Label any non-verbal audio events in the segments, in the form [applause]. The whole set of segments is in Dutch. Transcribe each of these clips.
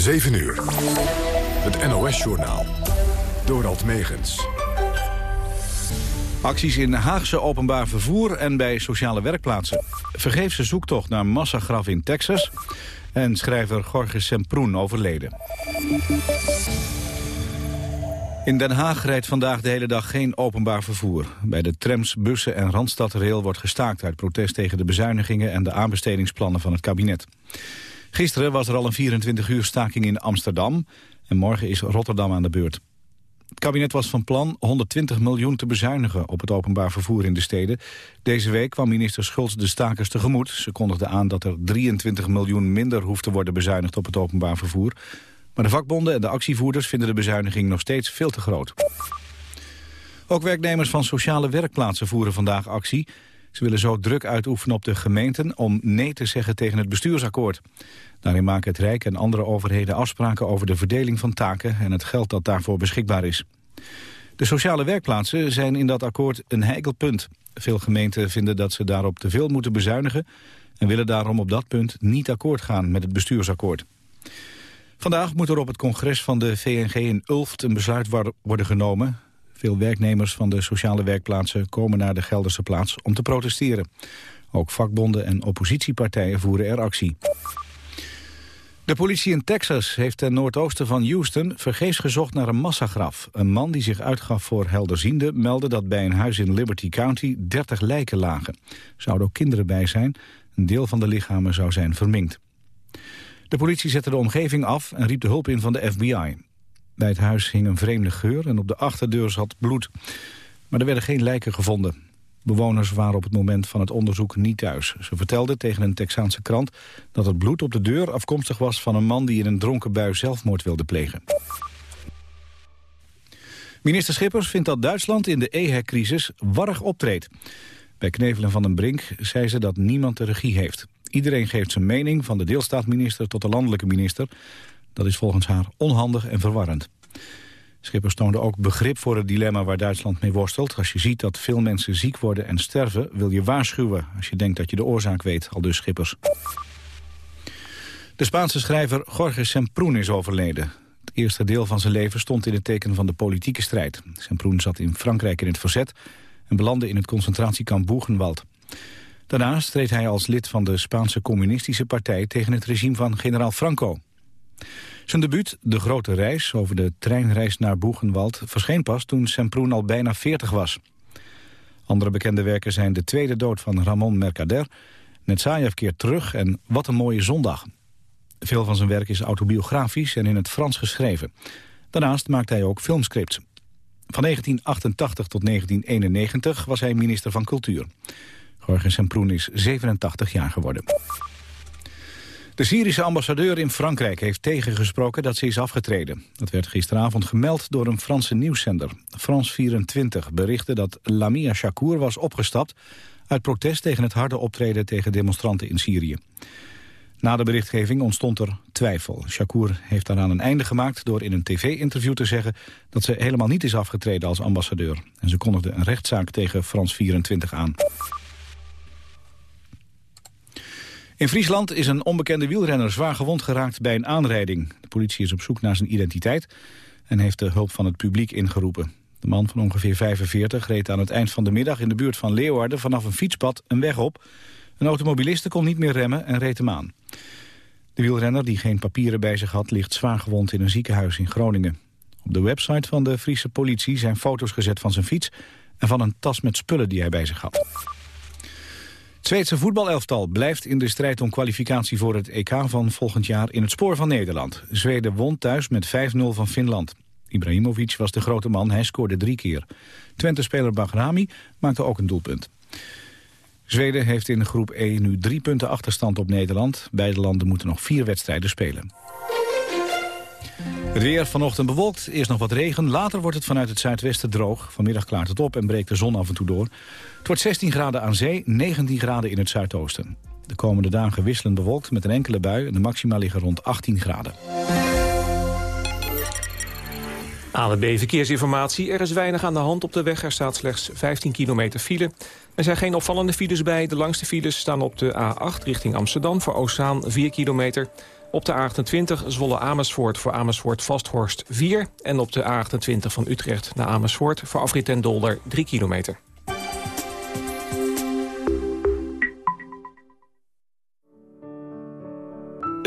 7 uur. Het NOS-journaal. Dorald Megens. Acties in Haagse openbaar vervoer en bij sociale werkplaatsen. Vergeefse zoektocht naar massagraf in Texas. En schrijver Jorge Semproen overleden. In Den Haag rijdt vandaag de hele dag geen openbaar vervoer. Bij de trams, bussen en Randstadrail wordt gestaakt... uit protest tegen de bezuinigingen en de aanbestedingsplannen van het kabinet. Gisteren was er al een 24 uur staking in Amsterdam... en morgen is Rotterdam aan de beurt. Het kabinet was van plan 120 miljoen te bezuinigen op het openbaar vervoer in de steden. Deze week kwam minister Schultz de stakers tegemoet. Ze kondigde aan dat er 23 miljoen minder hoeft te worden bezuinigd op het openbaar vervoer. Maar de vakbonden en de actievoerders vinden de bezuiniging nog steeds veel te groot. Ook werknemers van sociale werkplaatsen voeren vandaag actie. Ze willen zo druk uitoefenen op de gemeenten om nee te zeggen tegen het bestuursakkoord. Daarin maken het Rijk en andere overheden afspraken over de verdeling van taken en het geld dat daarvoor beschikbaar is. De sociale werkplaatsen zijn in dat akkoord een heikel punt. Veel gemeenten vinden dat ze daarop te veel moeten bezuinigen en willen daarom op dat punt niet akkoord gaan met het bestuursakkoord. Vandaag moet er op het congres van de VNG in Ulft een besluit worden genomen. Veel werknemers van de sociale werkplaatsen komen naar de Gelderse plaats om te protesteren. Ook vakbonden en oppositiepartijen voeren er actie. De politie in Texas heeft ten noordoosten van Houston vergeefs gezocht naar een massagraf. Een man die zich uitgaf voor helderziende meldde dat bij een huis in Liberty County 30 lijken lagen. Zouden ook kinderen bij zijn. Een deel van de lichamen zou zijn verminkt. De politie zette de omgeving af en riep de hulp in van de FBI. Bij het huis hing een vreemde geur en op de achterdeur zat bloed. Maar er werden geen lijken gevonden. Bewoners waren op het moment van het onderzoek niet thuis. Ze vertelden tegen een Texaanse krant dat het bloed op de deur afkomstig was van een man die in een dronken bui zelfmoord wilde plegen. Minister Schippers vindt dat Duitsland in de EHEC-crisis warrig optreedt. Bij Knevelen van den Brink zei ze dat niemand de regie heeft. Iedereen geeft zijn mening, van de deelstaatminister tot de landelijke minister. Dat is volgens haar onhandig en verwarrend. Schippers toonde ook begrip voor het dilemma waar Duitsland mee worstelt. Als je ziet dat veel mensen ziek worden en sterven, wil je waarschuwen... als je denkt dat je de oorzaak weet, al dus Schippers. De Spaanse schrijver Jorge Semproen is overleden. Het eerste deel van zijn leven stond in het teken van de politieke strijd. Semproen zat in Frankrijk in het verzet... en belandde in het concentratiekamp Buchenwald. Daarnaast streed hij als lid van de Spaanse communistische partij... tegen het regime van generaal Franco. Zijn debuut, De Grote Reis, over de treinreis naar Boegenwald... verscheen pas toen Semproen al bijna 40 was. Andere bekende werken zijn De Tweede Dood van Ramon Mercader... Netzajev keert terug en Wat een mooie zondag. Veel van zijn werk is autobiografisch en in het Frans geschreven. Daarnaast maakt hij ook filmscripts. Van 1988 tot 1991 was hij minister van Cultuur. Jorgen Semproen is 87 jaar geworden. De Syrische ambassadeur in Frankrijk heeft tegengesproken dat ze is afgetreden. Dat werd gisteravond gemeld door een Franse nieuwszender. France 24 berichtte dat Lamia Shakur was opgestapt... uit protest tegen het harde optreden tegen demonstranten in Syrië. Na de berichtgeving ontstond er twijfel. Shakur heeft daaraan een einde gemaakt door in een tv-interview te zeggen... dat ze helemaal niet is afgetreden als ambassadeur. En ze kondigde een rechtszaak tegen France 24 aan. In Friesland is een onbekende wielrenner zwaar gewond geraakt bij een aanrijding. De politie is op zoek naar zijn identiteit en heeft de hulp van het publiek ingeroepen. De man van ongeveer 45 reed aan het eind van de middag in de buurt van Leeuwarden vanaf een fietspad een weg op. Een automobiliste kon niet meer remmen en reed hem aan. De wielrenner, die geen papieren bij zich had, ligt zwaar gewond in een ziekenhuis in Groningen. Op de website van de Friese politie zijn foto's gezet van zijn fiets en van een tas met spullen die hij bij zich had. Het Zweedse voetbalelftal blijft in de strijd om kwalificatie voor het EK van volgend jaar in het spoor van Nederland. Zweden won thuis met 5-0 van Finland. Ibrahimovic was de grote man, hij scoorde drie keer. Twente-speler Bagrami maakte ook een doelpunt. Zweden heeft in groep E nu drie punten achterstand op Nederland. Beide landen moeten nog vier wedstrijden spelen. Het weer vanochtend bewolkt, eerst nog wat regen. Later wordt het vanuit het zuidwesten droog. Vanmiddag klaart het op en breekt de zon af en toe door. Het wordt 16 graden aan zee, 19 graden in het zuidoosten. De komende dagen wisselend bewolkt met een enkele bui... en de maxima liggen rond 18 graden. ANWB Verkeersinformatie. Er is weinig aan de hand op de weg. Er staat slechts 15 kilometer file. Er zijn geen opvallende files bij. De langste files staan op de A8 richting Amsterdam... voor Oostzaan 4 kilometer. Op de A28 Zwolle-Amersfoort voor Amersfoort-Vasthorst 4. En op de A28 van Utrecht naar Amersfoort voor afrit en Dolder 3 kilometer.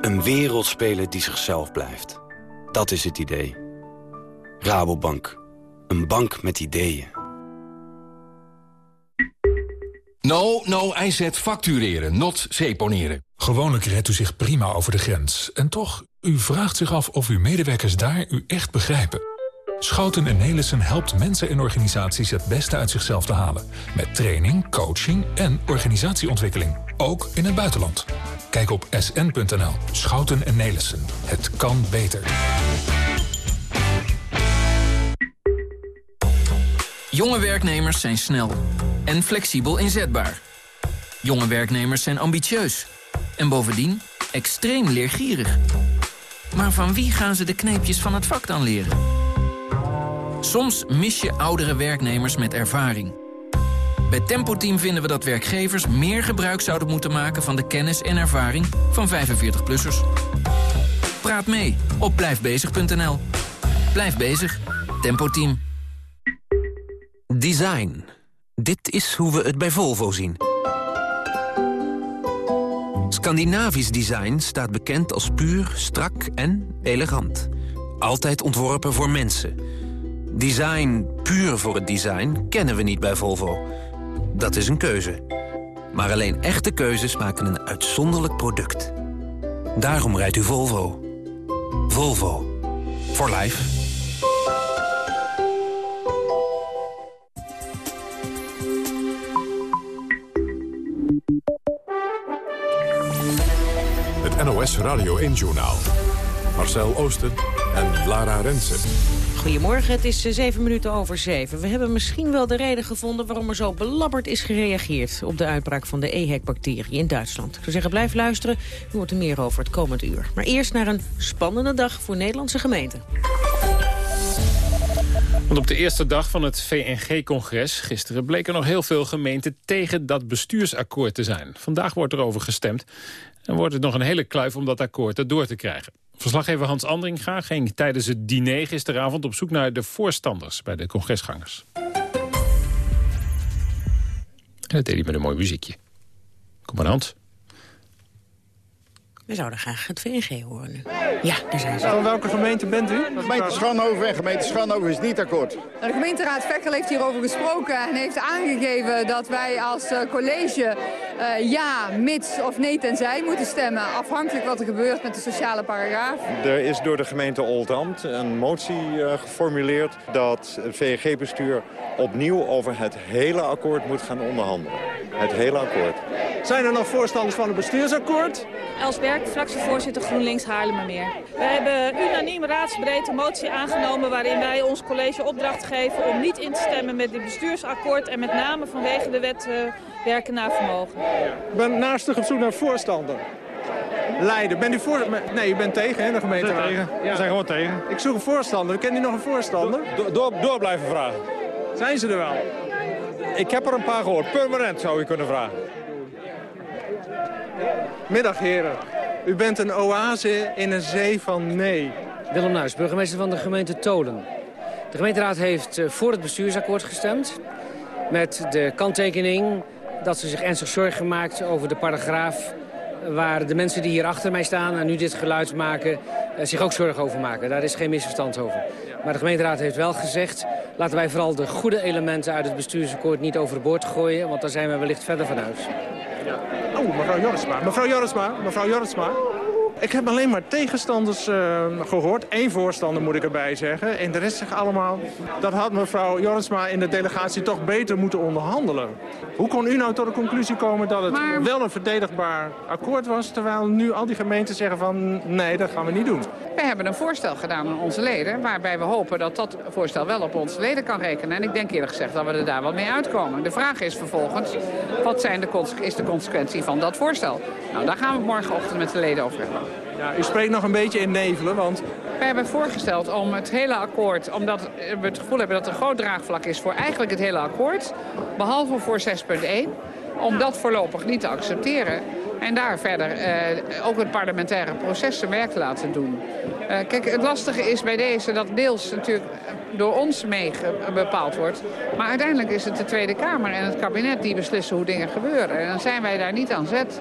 Een wereldspeler die zichzelf blijft. Dat is het idee. Rabobank. Een bank met ideeën. No, no, IZ factureren, not seponeren. Gewoonlijk redt u zich prima over de grens. En toch, u vraagt zich af of uw medewerkers daar u echt begrijpen. Schouten en Nelissen helpt mensen en organisaties het beste uit zichzelf te halen. Met training, coaching en organisatieontwikkeling. Ook in het buitenland. Kijk op sn.nl. Schouten en Nelissen. Het kan beter. Jonge werknemers zijn snel en flexibel inzetbaar. Jonge werknemers zijn ambitieus en bovendien extreem leergierig. Maar van wie gaan ze de kneepjes van het vak dan leren? Soms mis je oudere werknemers met ervaring. Bij Tempo Team vinden we dat werkgevers meer gebruik zouden moeten maken... van de kennis en ervaring van 45-plussers. Praat mee op blijfbezig.nl. Blijf bezig. Tempo Team. Design. Dit is hoe we het bij Volvo zien. Scandinavisch design staat bekend als puur, strak en elegant. Altijd ontworpen voor mensen. Design puur voor het design kennen we niet bij Volvo. Dat is een keuze. Maar alleen echte keuzes maken een uitzonderlijk product. Daarom rijdt u Volvo. Volvo. For life. Het NOS Radio 1-journaal. Marcel Oosten en Lara Rensen. Goedemorgen, het is zeven minuten over zeven. We hebben misschien wel de reden gevonden waarom er zo belabberd is gereageerd... op de uitbraak van de EHEC-bacterie in Duitsland. Ik zou zeggen, blijf luisteren, u hoort er meer over het komend uur. Maar eerst naar een spannende dag voor Nederlandse gemeenten. Want op de eerste dag van het VNG-congres gisteren... bleken nog heel veel gemeenten tegen dat bestuursakkoord te zijn. Vandaag wordt er over gestemd. En wordt het nog een hele kluif om dat akkoord erdoor te krijgen. Verslaggever Hans Andringa ging tijdens het diner gisteravond op zoek naar de voorstanders bij de congresgangers. En dat deed hij met een mooi muziekje. Kom maar Hans. We zouden graag het VNG horen nu. Ja, daar zijn ze. Van welke gemeente bent u? Gemeente Schanhoven en gemeente Schanhoven is niet akkoord. De gemeenteraad Vekkel heeft hierover gesproken en heeft aangegeven dat wij als uh, college uh, ja, mits of nee tenzij moeten stemmen. Afhankelijk wat er gebeurt met de sociale paragraaf. Er is door de gemeente Oldambt een motie uh, geformuleerd dat het VNG-bestuur opnieuw over het hele akkoord moet gaan onderhandelen. Het hele akkoord. Zijn er nog voorstanders van het bestuursakkoord? Els Berk, fractievoorzitter GroenLinks Haarlemmermeer. We hebben unaniem raadsbreed een motie aangenomen waarin wij ons college opdracht geven om niet in te stemmen met dit bestuursakkoord en met name vanwege de wet uh, werken naar vermogen. Ik ben naastig op zoek naar voorstander. Leiden. Bent u voor... Nee, u bent tegen, hè, de gemeente? tegen. Ja. We zijn gewoon tegen. Ik zoek een voorstander. Kent u nog een voorstander? Do door, door blijven vragen. Zijn ze er wel? Ik heb er een paar gehoord. Permanent zou u kunnen vragen. Middag, heren. U bent een oase in een zee van nee. Willem Nuis, burgemeester van de gemeente Tolen. De gemeenteraad heeft voor het bestuursakkoord gestemd. Met de kanttekening dat ze zich ernstig zorgen maakt over de paragraaf... waar de mensen die hier achter mij staan en nu dit geluid maken... zich ook zorgen over maken. Daar is geen misverstand over. Maar de gemeenteraad heeft wel gezegd... laten wij vooral de goede elementen uit het bestuursakkoord niet overboord gooien... want daar zijn we wellicht verder van huis. Oh, mevrouw Jorisma. Mevrouw Jorisma, mevrouw Jorisma. Ik heb alleen maar tegenstanders uh, gehoord. Eén voorstander moet ik erbij zeggen. En de rest zegt allemaal... dat had mevrouw Jorisma in de delegatie toch beter moeten onderhandelen. Hoe kon u nou tot de conclusie komen dat het wel een verdedigbaar akkoord was... terwijl nu al die gemeenten zeggen van nee, dat gaan we niet doen? We hebben een voorstel gedaan aan onze leden... waarbij we hopen dat dat voorstel wel op onze leden kan rekenen. En ik denk eerlijk gezegd dat we er daar wel mee uitkomen. De vraag is vervolgens, wat zijn de, is de consequentie van dat voorstel? Nou, daar gaan we morgenochtend met de leden over hebben. Ja, u spreekt nog een beetje in nevelen, want... Wij hebben voorgesteld om het hele akkoord, omdat we het gevoel hebben dat er een groot draagvlak is voor eigenlijk het hele akkoord, behalve voor 6.1, om dat voorlopig niet te accepteren. En daar verder eh, ook het parlementaire proces zijn werk te laten doen. Uh, kijk, het lastige is bij deze dat deels natuurlijk door ons mee bepaald wordt. Maar uiteindelijk is het de Tweede Kamer en het kabinet die beslissen hoe dingen gebeuren. En dan zijn wij daar niet aan zet.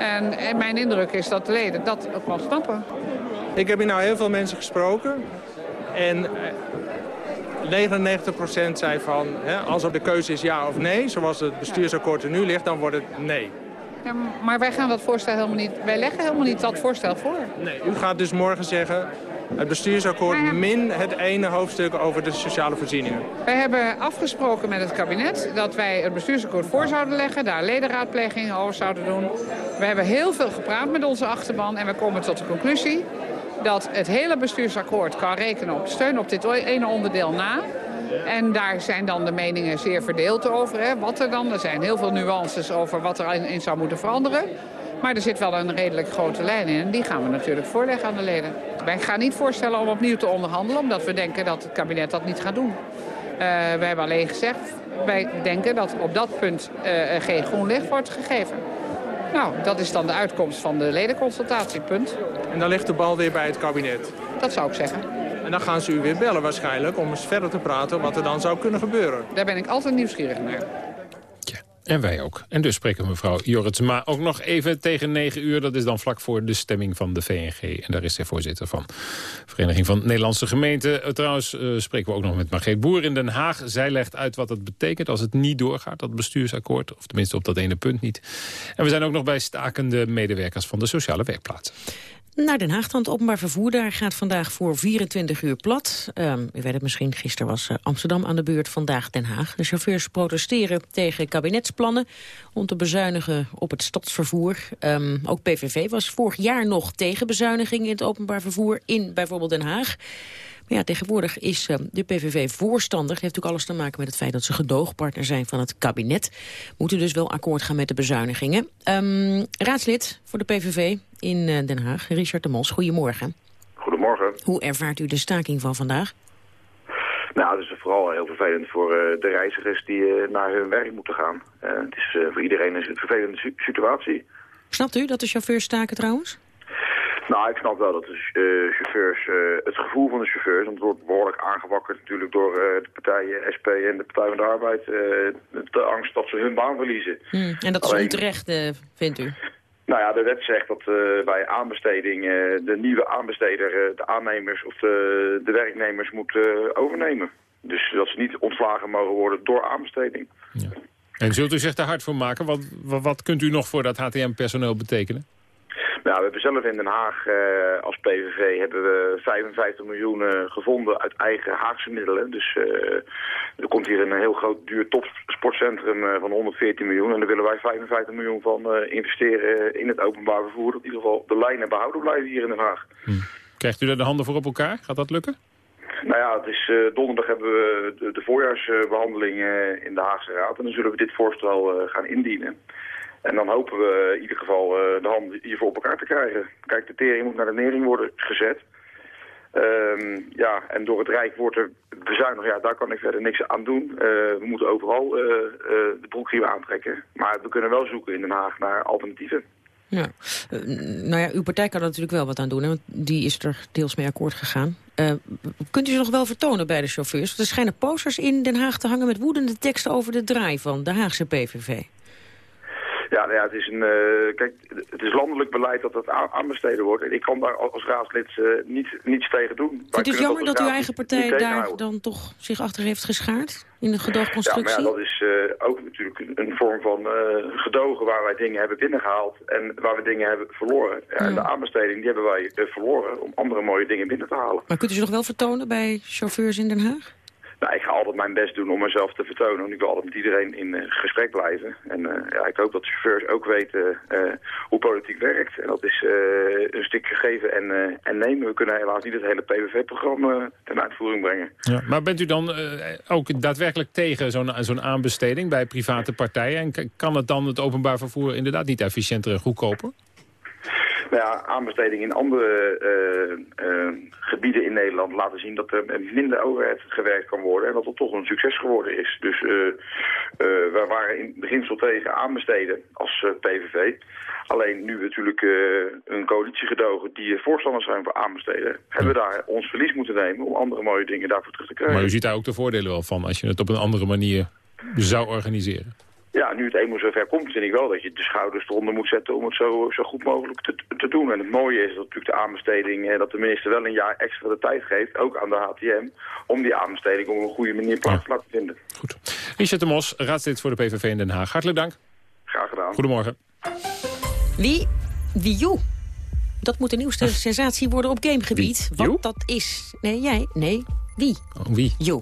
En, en mijn indruk is dat de leden dat ook wel snappen. Ik heb hier nou heel veel mensen gesproken. En 99% eh, zei van, hè, als er de keuze is ja of nee, zoals het bestuursakkoord er nu ligt, dan wordt het nee. Ja, maar wij gaan dat voorstel helemaal niet, wij leggen helemaal niet dat voorstel voor. Nee, u gaat dus morgen zeggen, het bestuursakkoord min het ene hoofdstuk over de sociale voorzieningen. Wij hebben afgesproken met het kabinet dat wij het bestuursakkoord voor zouden leggen. Daar ledenraadplegingen over zouden doen. We hebben heel veel gepraat met onze achterban en we komen tot de conclusie dat het hele bestuursakkoord kan rekenen op steun op dit ene onderdeel na. En daar zijn dan de meningen zeer verdeeld over. Hè. Wat er dan? Er zijn heel veel nuances over wat er in zou moeten veranderen. Maar er zit wel een redelijk grote lijn in. En die gaan we natuurlijk voorleggen aan de leden. Wij gaan niet voorstellen om opnieuw te onderhandelen... omdat we denken dat het kabinet dat niet gaat doen. Uh, wij hebben alleen gezegd, wij denken dat op dat punt uh, geen groen licht wordt gegeven. Nou, dat is dan de uitkomst van de ledenconsultatie, punt. En dan ligt de bal weer bij het kabinet? Dat zou ik zeggen. En dan gaan ze u weer bellen waarschijnlijk om eens verder te praten wat er dan zou kunnen gebeuren. Daar ben ik altijd nieuwsgierig naar. En wij ook. En dus spreken mevrouw Jorritsma ook nog even tegen 9 uur. Dat is dan vlak voor de stemming van de VNG. En daar is zij voorzitter van Vereniging van Nederlandse Gemeenten. Eh, trouwens uh, spreken we ook nog met Margreet Boer in Den Haag. Zij legt uit wat het betekent als het niet doorgaat, dat bestuursakkoord. Of tenminste op dat ene punt niet. En we zijn ook nog bij stakende medewerkers van de sociale werkplaatsen. Naar Den Haag dan. Het openbaar vervoer daar gaat vandaag voor 24 uur plat. Um, u weet het misschien, gisteren was uh, Amsterdam aan de beurt, vandaag Den Haag. De chauffeurs protesteren tegen kabinetsplannen om te bezuinigen op het stadsvervoer. Um, ook PVV was vorig jaar nog tegen bezuiniging in het openbaar vervoer in bijvoorbeeld Den Haag. Maar ja, tegenwoordig is uh, de PVV voorstander. Heeft natuurlijk alles te maken met het feit dat ze gedoogpartner zijn van het kabinet. Moeten dus wel akkoord gaan met de bezuinigingen. Um, raadslid voor de PVV in uh, Den Haag, Richard de Mos. Goedemorgen. Goedemorgen. Hoe ervaart u de staking van vandaag? Nou, het is vooral heel vervelend voor uh, de reizigers die uh, naar hun werk moeten gaan. Uh, het is voor iedereen een vervelende situatie. Snapt u dat de chauffeurs staken trouwens? Nou, ik snap wel dat de uh, chauffeurs, uh, het gevoel van de chauffeurs, want het wordt behoorlijk aangewakkerd natuurlijk door uh, de partijen SP en de Partij van de Arbeid, de angst dat ze hun baan verliezen. Hmm, en dat is Alleen, onterecht, vindt u? Nou ja, de wet zegt dat bij aanbesteding de nieuwe aanbesteder de aannemers of de, de werknemers moet overnemen. Dus dat ze niet ontslagen mogen worden door aanbesteding. Ja. En zult u zich daar hard voor maken? Wat, wat, wat kunt u nog voor dat HTM-personeel betekenen? Nou, we hebben zelf in Den Haag eh, als PVV hebben we 55 miljoen uh, gevonden uit eigen Haagse middelen. Dus uh, er komt hier een heel groot duur topsportcentrum van 114 miljoen. En daar willen wij 55 miljoen van investeren in het openbaar vervoer. Dat in ieder geval de lijnen behouden blijven hier in Den Haag. Hm. Krijgt u daar de handen voor op elkaar? Gaat dat lukken? Nou ja, het is, donderdag hebben we de, de voorjaarsbehandeling in de Haagse Raad. En dan zullen we dit voorstel gaan indienen. En dan hopen we in ieder geval uh, de handen hiervoor op elkaar te krijgen. Kijk, de tering moet naar de nering worden gezet. Um, ja, en door het Rijk wordt er bezuinigd. Ja, daar kan ik verder niks aan doen. Uh, we moeten overal uh, de broekriem aantrekken. Maar we kunnen wel zoeken in Den Haag naar alternatieven. Ja. nou ja, uw partij kan er natuurlijk wel wat aan doen. Want die is er deels mee akkoord gegaan. kunt u ze nog wel vertonen bij de chauffeurs? Er schijnen posters in Den Haag te hangen met woedende teksten over de draai van de Haagse PVV. Nou ja, het is een, eh, kijk, het is landelijk beleid dat dat aan, aanbesteden wordt. En ik kan daar als raadslid uh, niet, niets tegen doen. Het is jammer dat, uw eigen partij daar dan toch zich achter heeft geschaard in de gedoogconstructie. Ja, maar ja, dat is uh, ook natuurlijk een, vorm van gedogen waar wij dingen hebben binnengehaald en waar we dingen hebben verloren. Ja, En de aanbesteding die Nou, ik ga altijd mijn best doen om mezelf te vertonen. Want ik wil altijd met iedereen in uh, gesprek blijven. En uh, ja, ik hoop dat chauffeurs ook weten uh, hoe politiek werkt. En dat is een stukje geven en, en nemen. We kunnen helaas niet het hele PVV-programma ten uitvoering brengen. Ja, maar bent u dan ook daadwerkelijk tegen zo'n zo'n aanbesteding bij private partijen? En kan het dan het openbaar vervoer inderdaad niet efficiënter en goedkoper? Nou ja, aanbesteding in andere uh, uh, gebieden in Nederland laten zien dat er minder overheid gewerkt kan worden en dat het toch een succes geworden is. Dus uh, we waren in beginsel tegen aanbesteden als PVV. Alleen nu we natuurlijk een coalitie gedogen die voorstanders zijn voor aanbesteden, hebben we daar ons verlies moeten nemen om andere mooie dingen daarvoor terug te krijgen. Maar u ziet daar ook de voordelen wel van als je het op een andere manier zou organiseren. Ja, nu het eenmaal zover komt, vind ik wel dat je de schouders eronder moet zetten om het zo, zo goed mogelijk te, te doen. En het mooie is dat natuurlijk de aanbesteding, eh, dat de minister wel een jaar extra de tijd geeft, ook aan de HTM, om die aanbesteding op een goede manier plaats te vinden. Goed. Richard de Mos, raadslid voor de PVV in Den Haag. Hartelijk dank. Graag gedaan. Goedemorgen. Wie? Wii U. Dat moet de nieuwste sensatie worden op gamegebied. Wat dat is. Nee, jij? Nee, wie? Oh, wie? Jo.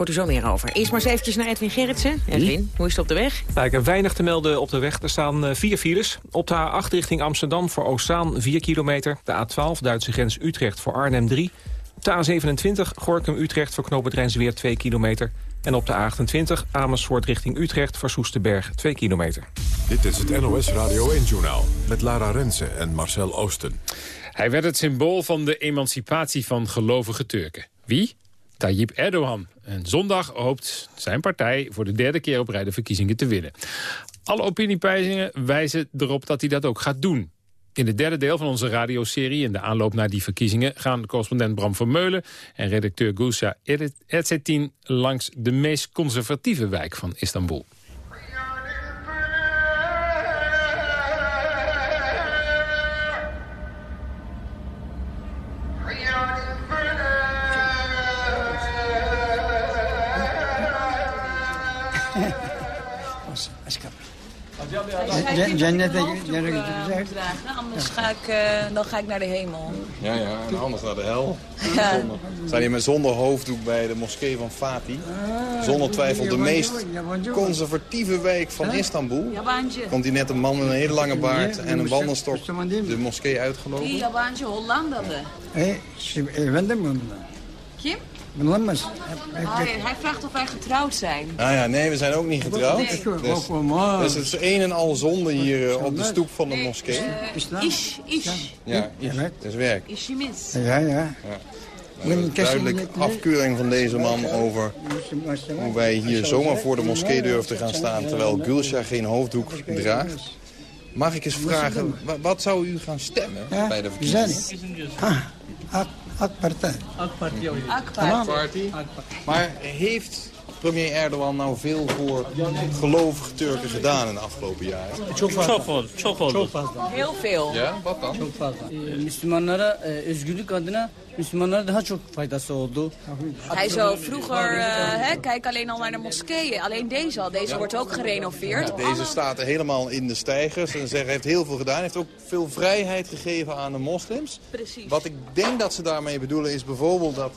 Hoort u zo meer over. Eerst maar eens eventjes naar Edwin Gerritsen. Edwin, hoe is het op de weg? Nou, ik heb weinig te melden op de weg. Er staan uh, vier files. Op de A8 richting Amsterdam voor Oostzaan 4 kilometer. De A12 Duitse grens Utrecht voor Arnhem 3. Op de A27 Gorkum-Utrecht voor knooppunt weer 2 kilometer. En op de A28 Amersfoort richting Utrecht voor Soesterberg 2 kilometer. Dit is het NOS Radio 1-journaal met Lara Rensen en Marcel Oosten. Hij werd het symbool van de emancipatie van gelovige Turken. Wie? Tayyip Erdogan. En zondag hoopt zijn partij voor de derde keer op rij de verkiezingen te winnen. Alle opiniepeilingen wijzen erop dat hij dat ook gaat doen. In het derde deel van onze radioserie, in de aanloop naar die verkiezingen... gaan correspondent Bram Vermeulen en redacteur Gulsa Erzetin... langs de meest conservatieve wijk van Istanbul. Jannete dragen, anders ga ik, uh, dan ga ik naar de hemel. Ja, ja, en anders naar de hel. Ja. We zijn hier met zonder hoofddoek bij de moskee van Fatih. Zonder twijfel de meest conservatieve wijk van Istanbul. Komt hier net een man met een hele lange baard en een wandelstok de moskee uitgelopen. Die yabancı Hollandalı. ben de Lammers. Ah, hij vraagt of wij getrouwd zijn. Ah ja, nee, we zijn ook niet getrouwd. Nee. Dus, dus het is een en al zonde hier uh, op de stoep van de moskee. Uh, ish, ish. Ja, ish. Dat is werk. Ishimis. Ja, ja. ja. Een duidelijk afkeuring van deze man over hoe wij hier zomaar voor de moskee durven te gaan staan... terwijl Gulsha geen hoofddoek draagt. Mag ik eens vragen, wat zou u gaan stemmen bij de verkiezingen? Akpartij. Akpartij. Akpartij. Maar heeft premier Erdogan nou veel voor gelovige Turken gedaan in de afgelopen jaren? Çok fazla. Çok fazla. Heel veel. Ja, wat dan? Çok fazla. Müslümanlara özgürlük adına Müslümanlara daha çok faydası oldu. Hij zou vroeger, uh, hè, kijk alleen al naar de moskeeën. Alleen deze al, deze wordt ook gerenoveerd. Ja, deze staat er helemaal in de stijgers en zeggen heeft heel veel gedaan. Heeft ook veel vrijheid gegeven aan de moslims. Precies. Wat ik denk dat ze daarmee bedoelen is bijvoorbeeld dat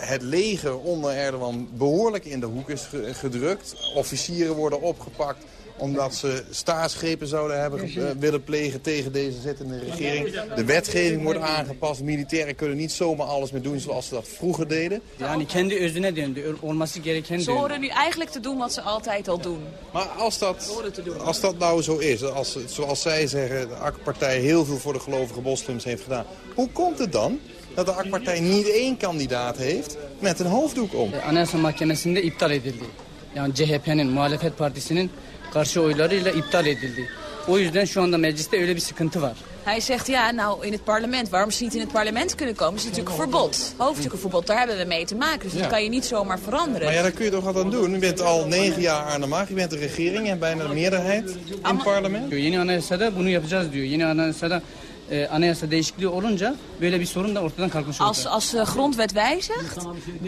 het leger onder Erdogan behoorlijk in de hoek is gedrukt. Officieren worden opgepakt omdat ze staatsgrepen zouden hebben uh, willen plegen tegen deze zittende regering. De wetgeving wordt aangepast. Militairen kunnen niet zomaar alles meer doen zoals ze dat vroeger deden. Yani kendi özüne döndü. Olması gereken Ze horen nu eigenlijk te doen wat ze altijd al doen. Maar als dat, als dat nou zo is, als, zoals zij zeggen, de AK-partij heel veel voor de gelovige moslims heeft gedaan. Hoe komt het dan dat de AK-partij niet één kandidaat heeft met een hoofddoek om? Anayasa Mahkemesi'nde iptal edildi. Yani CHP'nin, muhalefet partisinin karşı oylarıyla iptal edildi. O yüzden şu anda mecliste öyle bir sıkıntı var. Hij zegt, ja, nou, in het parlement. Waarom ze niet in het parlement kunnen komen, is natuurlijk een verbod. Hoofdstukkenverbod, daar hebben we mee te maken. Dus dat Ja. kan je niet zomaar veranderen. Maar ja, daar kun je toch wat aan doen. U bent al negen jaar aan de macht. Je bent de regering en bijna de meerderheid in het parlement. Yeni anayasada bunu yapacağız diyor. Yeni anayasada e, anayasa değişikliği olunca böyle bir sorun da ortadan kalkmış Als, als de grondwet wijzigt,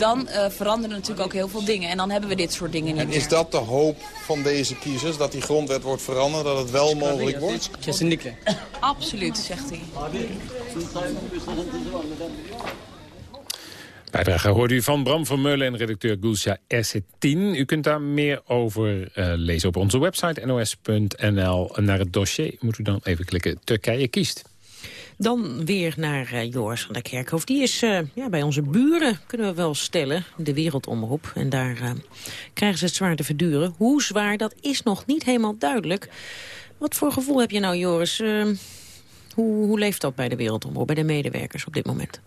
dan eh, veranderen natuurlijk ook heel veel dingen. En dan hebben we dit soort dingen niet En meer. is dat de hoop van deze kiezers, dat die grondwet wordt veranderd, dat het wel mogelijk wordt? Kesinlikle. Absoluut, zegt hij. Bijdrage hoort u van Bram van Meulen en redacteur Gulsha Ersetin. U kunt daar meer over eh, lezen op onze website nos.nl. Naar het dossier moet u dan even klikken Turkije kiest. Dan weer naar eh, Joris van der Kerkhof. Die is eh, ja, bij onze buren, kunnen we wel stellen, de wereldomroep. En daar eh, krijgen ze het zwaar te verduren. Hoe zwaar, dat is nog niet helemaal duidelijk. Wat voor gevoel heb je nou, Joris? Hoe, hoe leeft dat bij de wereldomroep, bij de medewerkers op dit moment?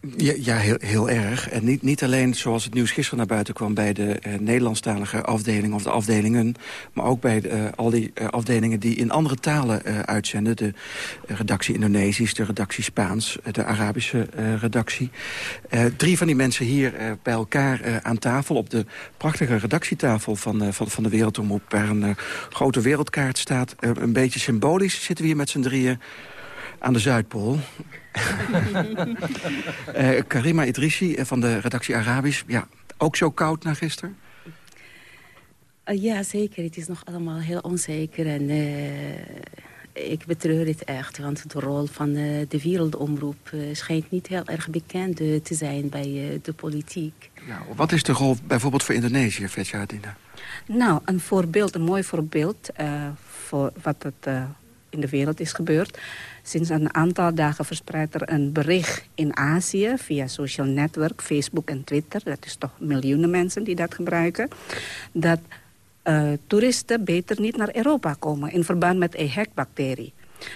Ja, ja heel, heel erg. En niet, niet alleen zoals het nieuws gisteren naar buiten kwam... bij de eh, Nederlandstalige afdeling of de afdelingen... maar ook bij eh, al die eh, afdelingen die in andere talen uitzenden. De redactie Indonesisch, de redactie Spaans, de Arabische redactie. Drie van die mensen hier bij elkaar aan tafel... op de prachtige redactietafel van, van, van de Wereldomroep... waar een grote wereldkaart staat. Een beetje symbolisch zitten we hier met z'n drieën aan de Zuidpool. [laughs] Eh, Karima Idrissi eh, van de redactie Arabisch. Ja, ook zo koud na gisteren? Uh, ja, zeker. Het is nog allemaal heel onzeker. En uh, ik betreur het echt. Want de rol van uh, de wereldomroep uh, schijnt niet heel erg bekend te zijn bij de politiek. Nou, wat is de rol bijvoorbeeld voor Indonesië, Vetja Adina? Nou, een voorbeeld, een mooi voorbeeld voor wat het in de wereld is gebeurd. Sinds een aantal dagen verspreidt er een bericht in Azië... via social network, Facebook en Twitter. Dat is toch miljoenen mensen die dat gebruiken. Dat uh, toeristen beter niet naar Europa komen in verband met EHEC-bacterie.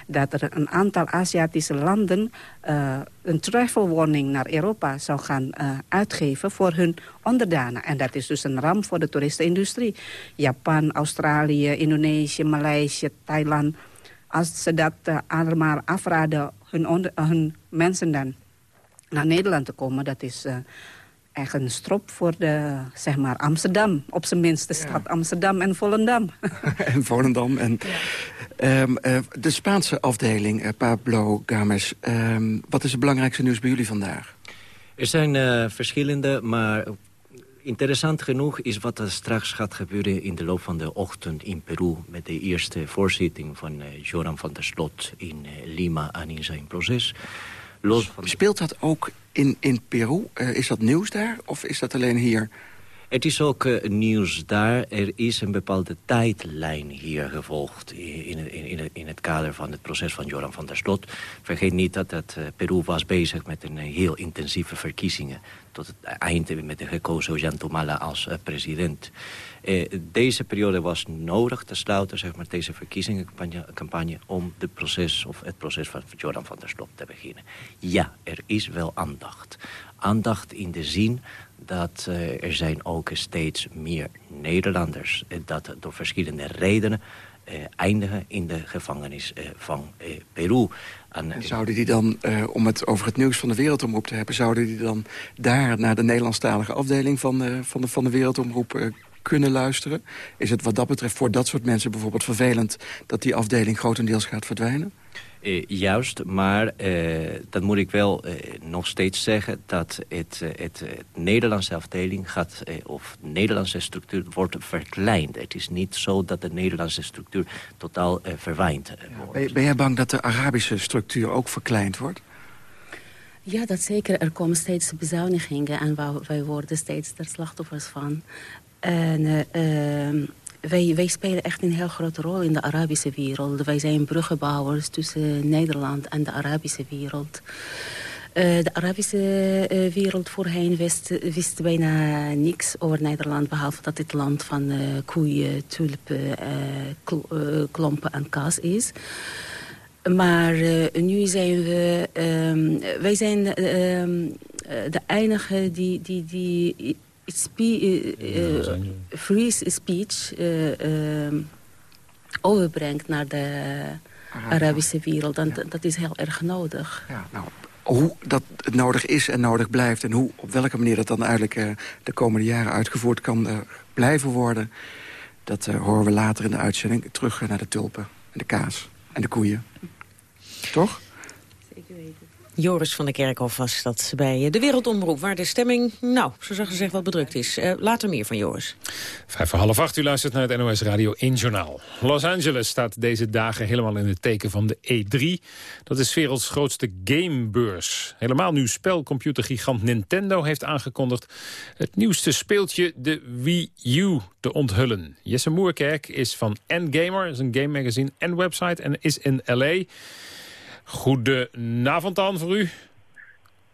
Dat er een aantal Aziatische landen uh, een travel warning naar Europa zou gaan uh, uitgeven voor hun onderdanen. En dat is dus een ramp voor de toeristenindustrie. Japan, Australië, Indonesië, Maleisië, Thailand als ze dat uh, allemaal afraden, hun, onder, uh, hun mensen dan naar Nederland te komen... dat is uh, echt een strop voor de, zeg maar, Amsterdam. Op zijn minst de stad ja. Amsterdam en Volendam. [laughs] en Volendam. En, ja. um, de Spaanse afdeling, Pablo Games. Um, wat is het belangrijkste nieuws bij jullie vandaag? Er zijn verschillende, maar interessant genoeg is wat er straks gaat gebeuren in de loop van de ochtend in Peru... met de eerste voorzitting van uh, Joran van der Slot in uh, Lima en in zijn proces. Los van Speelt dat ook in, in Peru? Uh, is dat nieuws daar of is dat alleen hier? Het is ook uh, nieuws daar. Er is een bepaalde tijdlijn hier gevolgd... in, in, in, het kader van het proces van Joran van der Slot. Vergeet niet dat het, uh, Peru was bezig met een uh, heel intensieve verkiezingen... tot het eind met de gekozen Ollanta als president. deze periode was nodig te sluiten, zeg maar, deze verkiezingencampagne... Campagne, om de proces, of het proces van Joran van der Slot te beginnen. Ja, er is wel aandacht. Aandacht in de zin dat uh, er zijn ook steeds meer Nederlanders... Uh, dat door verschillende redenen uh, eindigen in de gevangenis van Peru. En, en, zouden die dan, om het over het nieuws van de Wereldomroep te hebben... zouden die dan daar naar de Nederlandstalige afdeling van de, van de, van de Wereldomroep kunnen luisteren? Is het wat dat betreft voor dat soort mensen bijvoorbeeld vervelend... dat die afdeling grotendeels gaat verdwijnen? Uh, juist, maar uh, dat moet ik wel uh, nog steeds zeggen... dat het, het, het Nederlandse afdeling gaat, of de Nederlandse structuur wordt verkleind. Het is niet zo dat de Nederlandse structuur totaal verwijnd wordt. Ben, ben jij bang dat de Arabische structuur ook verkleind wordt? Ja, dat zeker. Er komen steeds bezuinigingen en wij, wij worden steeds er slachtoffers van. En ehm, wij, wij spelen echt een heel grote rol in de Arabische wereld. Wij zijn bruggenbouwers tussen Nederland en de Arabische wereld. Uh, de Arabische uh, wereld voorheen wist, wist bijna niks over Nederland... behalve dat het land van uh, koeien, tulpen, kl klompen en kaas is. Maar nu zijn we... Um, wij zijn um, de enige die... die, die Spe uh, uh, free speech uh, overbrengt naar de Arabische wereld. En dat is heel erg nodig. Ja, nou, hoe dat het nodig is en nodig blijft... en hoe, op welke manier dat dan eigenlijk uh, de komende jaren uitgevoerd kan uh, blijven worden... dat uh, horen we later in de uitzending terug naar de tulpen en de kaas en de koeien. Toch? Joris van der Kerkhof was dat bij de Wereldomroep... waar de stemming, nou, zo zag gezegd, wat bedrukt is. Uh, later meer van Joris. Vijf voor half acht, u luistert naar het NOS Radio 1 Journaal. Los Angeles staat deze dagen helemaal in het teken van de E3. Dat is werelds grootste gamebeurs. Helemaal nu spelcomputergigant Nintendo heeft aangekondigd... het nieuwste speeltje, de Wii U, te onthullen. Jesse Moerkerk is van N-Gamer, is een game magazine en website... en is in L.A., Goedenavond dan voor u.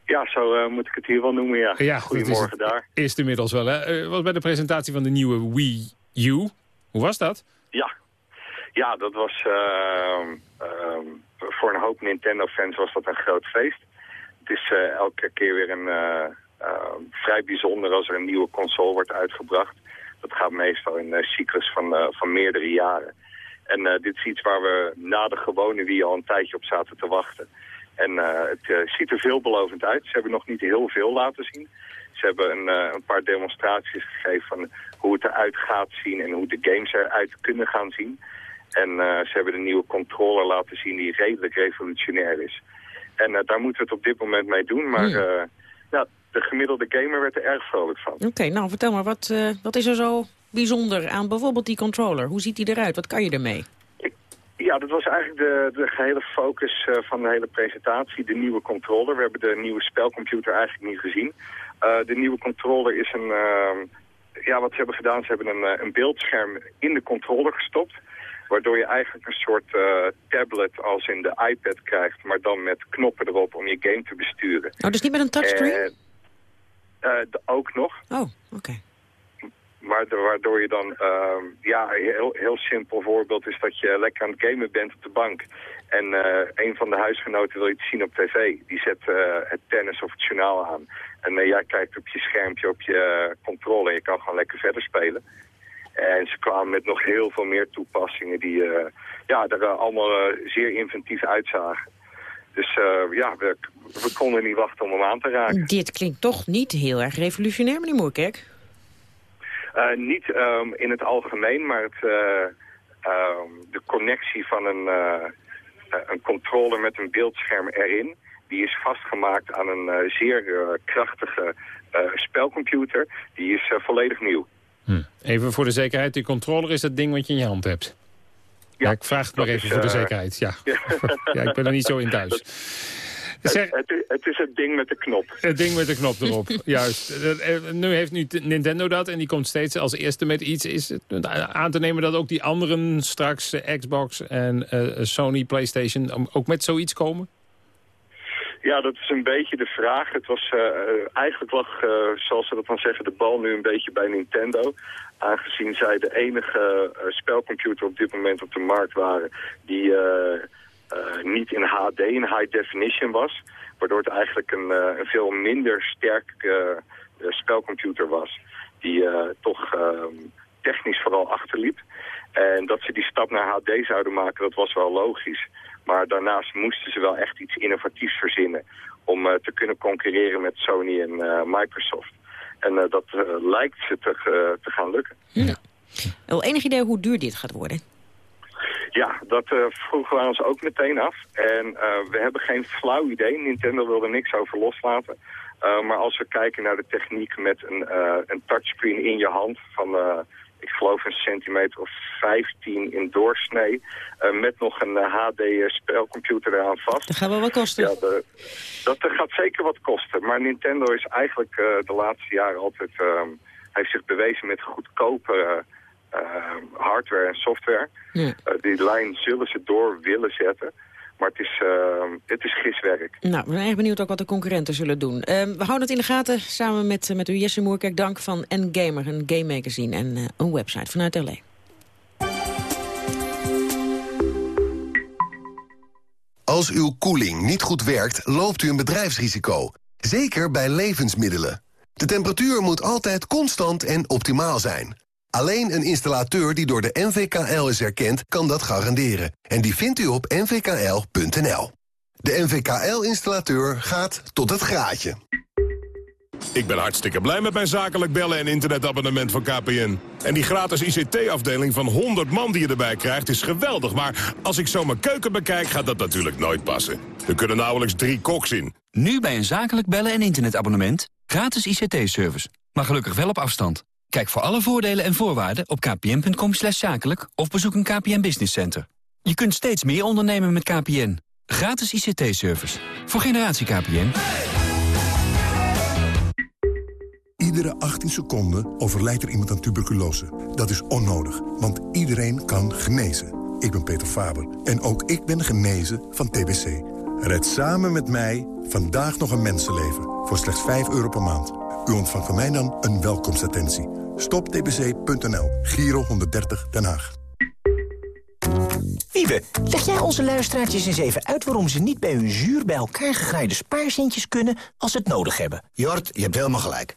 Ja, zo uh, moet ik het hier wel noemen, ja. ja Goedemorgen daar. Is het inmiddels wel, hè? Uh, was bij de presentatie van de nieuwe Wii U. Hoe was dat? Ja, ja dat was... Uh, voor een hoop Nintendo-fans was dat een groot feest. Het is elke keer weer een vrij bijzonder als er een nieuwe console wordt uitgebracht. Dat gaat meestal in cyclus van, van meerdere jaren. En uh, dit is iets waar we na de gewone Wii al een tijdje op zaten te wachten. En uh, het uh, ziet er veelbelovend uit. Ze hebben nog niet heel veel laten zien. Ze hebben een, een, paar demonstraties gegeven van hoe het eruit gaat zien en hoe de games eruit kunnen gaan zien. En ze hebben een nieuwe controller laten zien die redelijk revolutionair is. En daar moeten we het op dit moment mee doen. Maar hmm. ja, de gemiddelde gamer werd er erg vrolijk van. Oké, nou vertel maar, wat, wat is er zo bijzonder aan bijvoorbeeld die controller? Hoe ziet die eruit? Wat kan je ermee? Ja, dat was eigenlijk de, de gehele focus uh, van de hele presentatie. De nieuwe controller. We hebben de nieuwe spelcomputer eigenlijk niet gezien. Uh, de nieuwe controller is een... Uh, ja, wat ze hebben gedaan, ze hebben een, een beeldscherm in de controller gestopt. Waardoor je eigenlijk een soort tablet als in de iPad krijgt. Maar dan met knoppen erop om je game te besturen. Oh, dus niet met een touchscreen? ook nog. Oh, oké. Waardoor je dan, uh, ja, heel, heel simpel voorbeeld is dat je lekker aan het gamen bent op de bank. En uh, een van de huisgenoten wil iets zien op tv. Die zet uh, het tennis of het journaal aan. En uh, jij kijkt op je schermpje, op je controle en je kan gewoon lekker verder spelen. En ze kwamen met nog heel veel meer toepassingen die ja, er allemaal zeer inventief uitzagen. Dus ja, we, we konden niet wachten om hem aan te raken. Dit klinkt toch niet heel erg revolutionair, meneer Moerkerk? Uh, niet um, in het algemeen, maar het, uh, um, de connectie van een, uh, een controller met een beeldscherm erin... die is vastgemaakt aan een zeer krachtige spelcomputer. Die is volledig nieuw. Hm. Even voor de zekerheid, die controller is dat ding wat je in je hand hebt. Ja, ja ik vraag het maar even is, voor de zekerheid. Ja. [laughs] ja, ik ben er niet zo in thuis. Zeg, het, het, het, is het ding met de knop. Het ding met de knop erop, [laughs] juist. Nu heeft nu Nintendo dat en die komt steeds als eerste met iets. Is het aan te nemen dat ook die anderen straks, Xbox en uh, Sony, Playstation, ook met zoiets komen? Ja, dat is een beetje de vraag. Het was uh, eigenlijk lag, uh, zoals ze dat dan zeggen, de bal nu een beetje bij Nintendo. Aangezien zij de enige spelcomputer op dit moment op de markt waren die niet in HD, in high definition was. Waardoor het eigenlijk een, uh, een veel minder sterke uh, spelcomputer was. Die toch ehm, technisch vooral achterliep. En dat ze die stap naar HD zouden maken, dat was wel logisch. Maar daarnaast moesten ze wel echt iets innovatiefs verzinnen... om te kunnen concurreren met Sony en Microsoft. En dat lijkt ze te, te gaan lukken. Ja. Wel enig idee hoe duur dit gaat worden? Ja, dat uh, vroegen we ons ook meteen af. En uh, we hebben geen flauw idee. Nintendo wil er niks over loslaten. Uh, maar als we kijken naar de techniek met een, een touchscreen in je hand van, ik geloof een centimeter of 15 in doorsnee, met nog een HD-spelcomputer eraan vast. Dat gaat wel wat kosten. Ja, de, dat gaat zeker wat kosten. Maar Nintendo is eigenlijk de laatste jaren altijd, ehm, heeft zich bewezen met goedkope hardware en software. Ja. Uh, die lijn zullen ze door willen zetten. Maar het is, uh, het is giswerk. Nou, we zijn erg benieuwd ook wat de concurrenten zullen doen. we houden het in de gaten samen met, met u, Jesse Moerkerk. Dank van N-Gamer, een game magazine en een website vanuit L.A. Als uw koeling niet goed werkt, loopt u een bedrijfsrisico. Zeker bij levensmiddelen. De temperatuur moet altijd constant en optimaal zijn. Alleen een installateur die door de NVKL is erkend, kan dat garanderen. En die vindt u op nvkl.nl. De NVKL-installateur gaat tot het graadje. Ik ben hartstikke blij met mijn zakelijk bellen en internetabonnement van KPN. En die gratis ICT-afdeling van 100 man die je erbij krijgt is geweldig. Maar als ik zo mijn keuken bekijk, gaat dat natuurlijk nooit passen. Er kunnen nauwelijks drie koks in. Nu bij een zakelijk bellen en internetabonnement. Gratis ICT-service. Maar gelukkig wel op afstand. Kijk voor alle voordelen en voorwaarden op kpn.com zakelijk... of bezoek een KPN Business Center. Je kunt steeds meer ondernemen met KPN. Gratis ICT-service. Voor generatie KPN. Iedere 18 seconden overlijdt er iemand aan tuberculose. Dat is onnodig, want iedereen kan genezen. Ik ben Peter Faber en ook ik ben genezen van TBC. Red samen met mij vandaag nog een mensenleven voor slechts 5 euro per maand. U ontvangt van mij dan een welkomstattentie. Stoptbc.nl, Giro 130 Den Haag. Wiebe, leg jij onze luisteraartjes eens even uit... waarom ze niet bij hun zuur bij elkaar gegraaide spaarzintjes kunnen... als ze het nodig hebben? Jort, je hebt helemaal gelijk.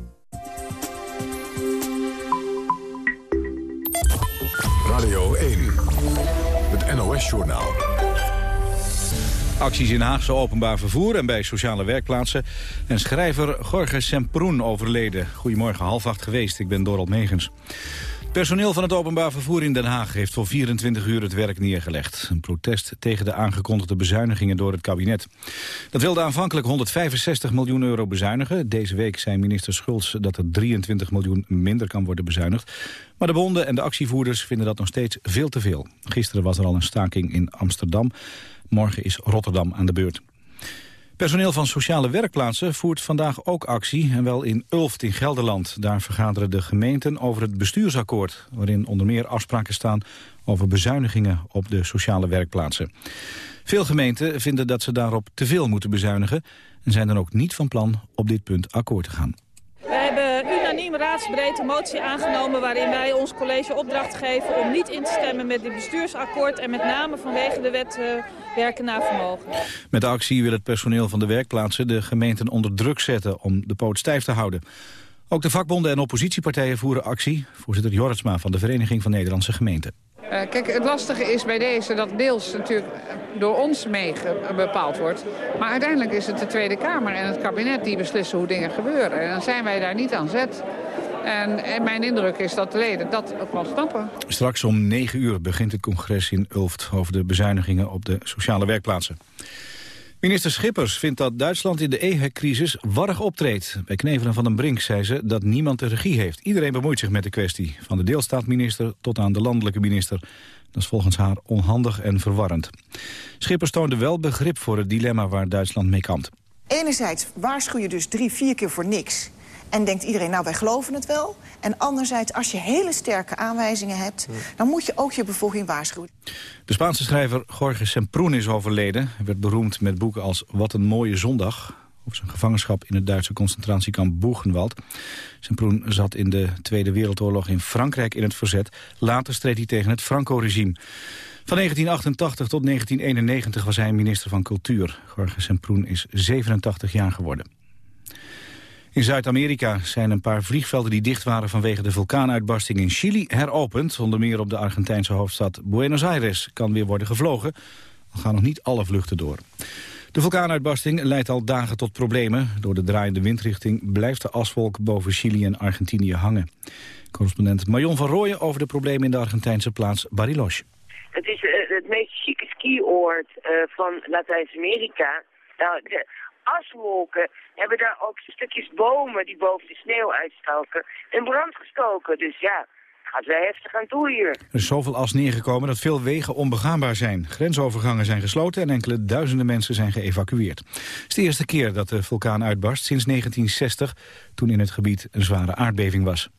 Radio 1, het NOS-journaal. Acties in Haagse openbaar vervoer en bij sociale werkplaatsen. En schrijver Jorge Semproen overleden. Goedemorgen, half acht geweest. Ik ben Dorald Megens. Personeel van het openbaar vervoer in Den Haag heeft voor 24 uur het werk neergelegd. Een protest tegen de aangekondigde bezuinigingen door het kabinet. Dat wilde aanvankelijk 165 miljoen euro bezuinigen. Deze week zei minister Schultz dat er 23 miljoen minder kan worden bezuinigd. Maar de bonden en de actievoerders vinden dat nog steeds veel te veel. Gisteren was er al een staking in Amsterdam. Morgen is Rotterdam aan de beurt. Personeel van sociale werkplaatsen voert vandaag ook actie... en wel in Ulft in Gelderland. Daar vergaderen de gemeenten over het bestuursakkoord... waarin onder meer afspraken staan over bezuinigingen op de sociale werkplaatsen. Veel gemeenten vinden dat ze daarop te veel moeten bezuinigen... en zijn dan ook niet van plan op dit punt akkoord te gaan. Unaniem raadsbreed een motie aangenomen waarin wij ons college opdracht geven om niet in te stemmen met dit bestuursakkoord en met name vanwege de wet uh, werken naar vermogen. Met de actie wil het personeel van de werkplaatsen de gemeenten onder druk zetten om de poot stijf te houden. Ook de vakbonden en oppositiepartijen voeren actie. Voorzitter Jorritsma van de Vereniging van Nederlandse Gemeenten. Uh, kijk, het lastige is bij deze dat deels natuurlijk door ons mee bepaald wordt. Maar uiteindelijk is het de Tweede Kamer en het kabinet die beslissen hoe dingen gebeuren. En dan zijn wij daar niet aan zet. En, en mijn indruk is dat de leden dat ook wel snappen. Straks om 9 uur begint het congres in Ulft over de bezuinigingen op de sociale werkplaatsen. Minister Schippers vindt dat Duitsland in de EHEC-crisis warrig optreedt. Bij Knevelen van den Brink zei ze dat niemand de regie heeft. Iedereen bemoeit zich met de kwestie, van de deelstaatminister tot aan de landelijke minister. Dat is volgens haar onhandig en verwarrend. Schippers toonde wel begrip voor het dilemma waar Duitsland mee kampt. Enerzijds waarschuw je dus drie, vier keer voor niks. En denkt iedereen, nou, wij geloven het wel. En anderzijds, als je hele sterke aanwijzingen hebt... dan moet je ook je bevolking waarschuwen. De Spaanse schrijver Jorge Semproen is overleden. Hij werd beroemd met boeken als Wat een mooie zondag... of zijn gevangenschap in het Duitse concentratiekamp Boegenwald. Semproen zat in de Tweede Wereldoorlog in Frankrijk in het verzet. Later streed hij tegen het Franco-regime. Van 1988 tot 1991 was hij minister van Cultuur. Jorge Semproen is 87 jaar geworden. In Zuid-Amerika zijn een paar vliegvelden die dicht waren vanwege de vulkaanuitbarsting in Chili heropend. Onder meer op de Argentijnse hoofdstad Buenos Aires kan weer worden gevlogen. Al gaan nog niet alle vluchten door. De vulkaanuitbarsting leidt al dagen tot problemen. Door de draaiende windrichting blijft de aswolk boven Chili en Argentinië hangen. Correspondent Marion van Rooyen over de problemen in de Argentijnse plaats Bariloche. Het is uh, het meest chique skioord uh, van Latijns-Amerika. Nou, aswolken hebben daar ook stukjes bomen die boven de sneeuw uitstalken in brand gestoken. Dus ja, gaat wel heftig aan toe hier. Er is zoveel as neergekomen dat veel wegen onbegaanbaar zijn. Grensovergangen zijn gesloten en enkele duizenden mensen zijn geëvacueerd. Het is de eerste keer dat de vulkaan uitbarst sinds 1960, toen in het gebied een zware aardbeving was.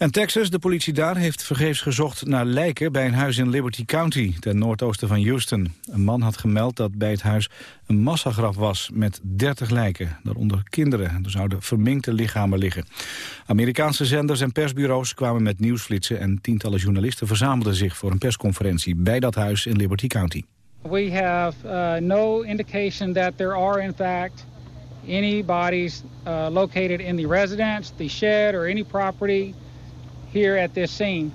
En Texas, de politie daar, heeft vergeefs gezocht naar lijken bij een huis in Liberty County, ten noordoosten van Houston. Een man had gemeld dat bij het huis een massagraf was met 30 lijken, daaronder kinderen. Er zouden verminkte lichamen liggen. Amerikaanse zenders en persbureaus kwamen met nieuwsflitsen en tientallen journalisten verzamelden zich voor een persconferentie bij dat huis in Liberty County. We have uh, no indication that there are in fact any bodies uh, located in the residence, the shed or any property here at this scene.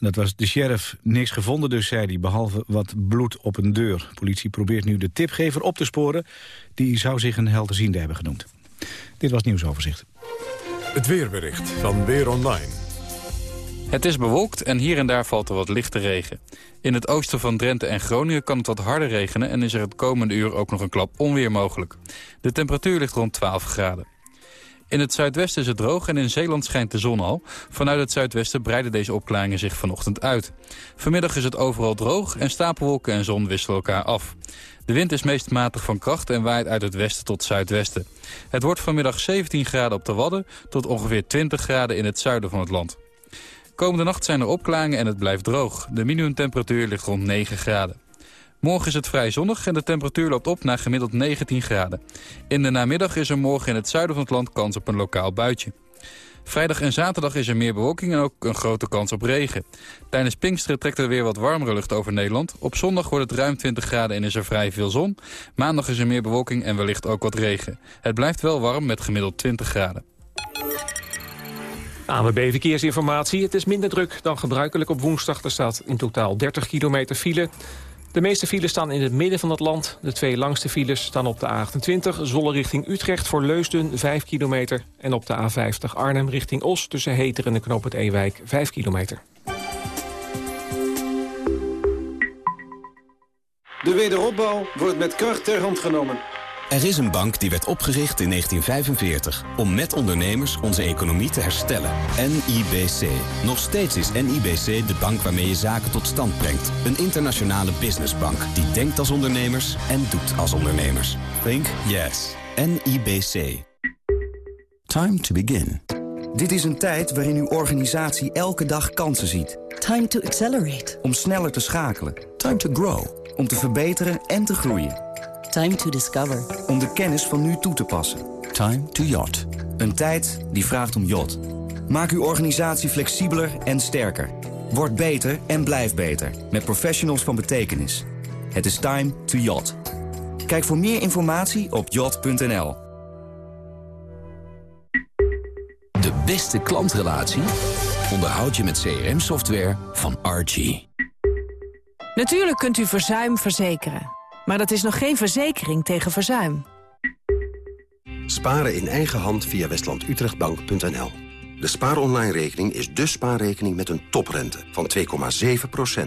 Dat was de sheriff. Niks gevonden dus, zei hij, behalve wat bloed op een deur. Politie probeert nu de tipgever op te sporen. Die zou zich een helderziende hebben genoemd. Dit was het nieuwsoverzicht. Het weerbericht van Weer Online. Het is bewolkt en hier en daar valt er wat lichte regen. In het oosten van Drenthe en Groningen kan het wat harder regenen... en is er het komende uur ook nog een klap onweer mogelijk. De temperatuur ligt rond 12 graden. In het zuidwesten is het droog en in Zeeland schijnt de zon al. Vanuit het zuidwesten breiden deze opklaringen zich vanochtend uit. Vanmiddag is het overal droog en stapelwolken en zon wisselen elkaar af. De wind is meest matig van kracht en waait uit het westen tot zuidwesten. Het wordt vanmiddag 17 graden op de Wadden tot ongeveer 20 graden in het zuiden van het land. Komende nacht zijn er opklaringen en het blijft droog. De minimumtemperatuur ligt rond 9 graden. Morgen is het vrij zonnig en de temperatuur loopt op naar gemiddeld 19 graden. In de namiddag is er morgen in het zuiden van het land kans op een lokaal buitje. Vrijdag en zaterdag is er meer bewolking en ook een grote kans op regen. Tijdens Pinksteren trekt er weer wat warmere lucht over Nederland. Op zondag wordt het ruim 20 graden en is er vrij veel zon. Maandag is er meer bewolking en wellicht ook wat regen. Het blijft wel warm met gemiddeld 20 graden. ANWB Verkeersinformatie. Het is minder druk dan gebruikelijk op woensdag. Er staat in totaal 30 kilometer file. De meeste files staan in het midden van het land. De twee langste files staan op de A28, Zolle richting Utrecht voor Leusden 5 kilometer. En op de A50 Arnhem richting Os tussen Heter en de knoop het Ewijk 5 kilometer. De wederopbouw wordt met kracht ter hand genomen. Er is een bank die werd opgericht in 1945 om met ondernemers onze economie te herstellen. NIBC. Nog steeds is NIBC de bank waarmee je zaken tot stand brengt. Een internationale businessbank die denkt als ondernemers en doet als ondernemers. Think yes. NIBC. Time to begin. Dit is een tijd waarin uw organisatie elke dag kansen ziet. Time to accelerate. Om sneller te schakelen. Time to grow. Om te verbeteren en te groeien. Time to discover. Om de kennis van nu toe te passen. Time to yacht. Een tijd die vraagt om yacht. Maak uw organisatie flexibeler en sterker. Word beter en blijf beter. Met professionals van betekenis. Het is time to yacht. Kijk voor meer informatie op yacht.nl. De beste klantrelatie onderhoud je met CRM-software van Archie. Natuurlijk kunt u verzuim verzekeren. Maar dat is nog geen verzekering tegen verzuim. Sparen in eigen hand via westlandutrechtbank.nl. De spaaronline-rekening is de spaarrekening met een toprente van 2,7%.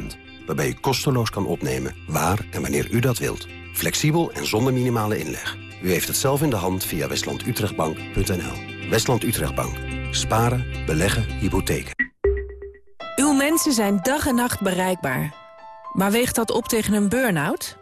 Waarbij u kosteloos kan opnemen waar en wanneer u dat wilt. Flexibel en zonder minimale inleg. U heeft het zelf in de hand via westlandutrechtbank.nl. Westland Utrechtbank. Sparen, beleggen, hypotheken. Uw mensen zijn dag en nacht bereikbaar. Maar weegt dat op tegen een burn-out?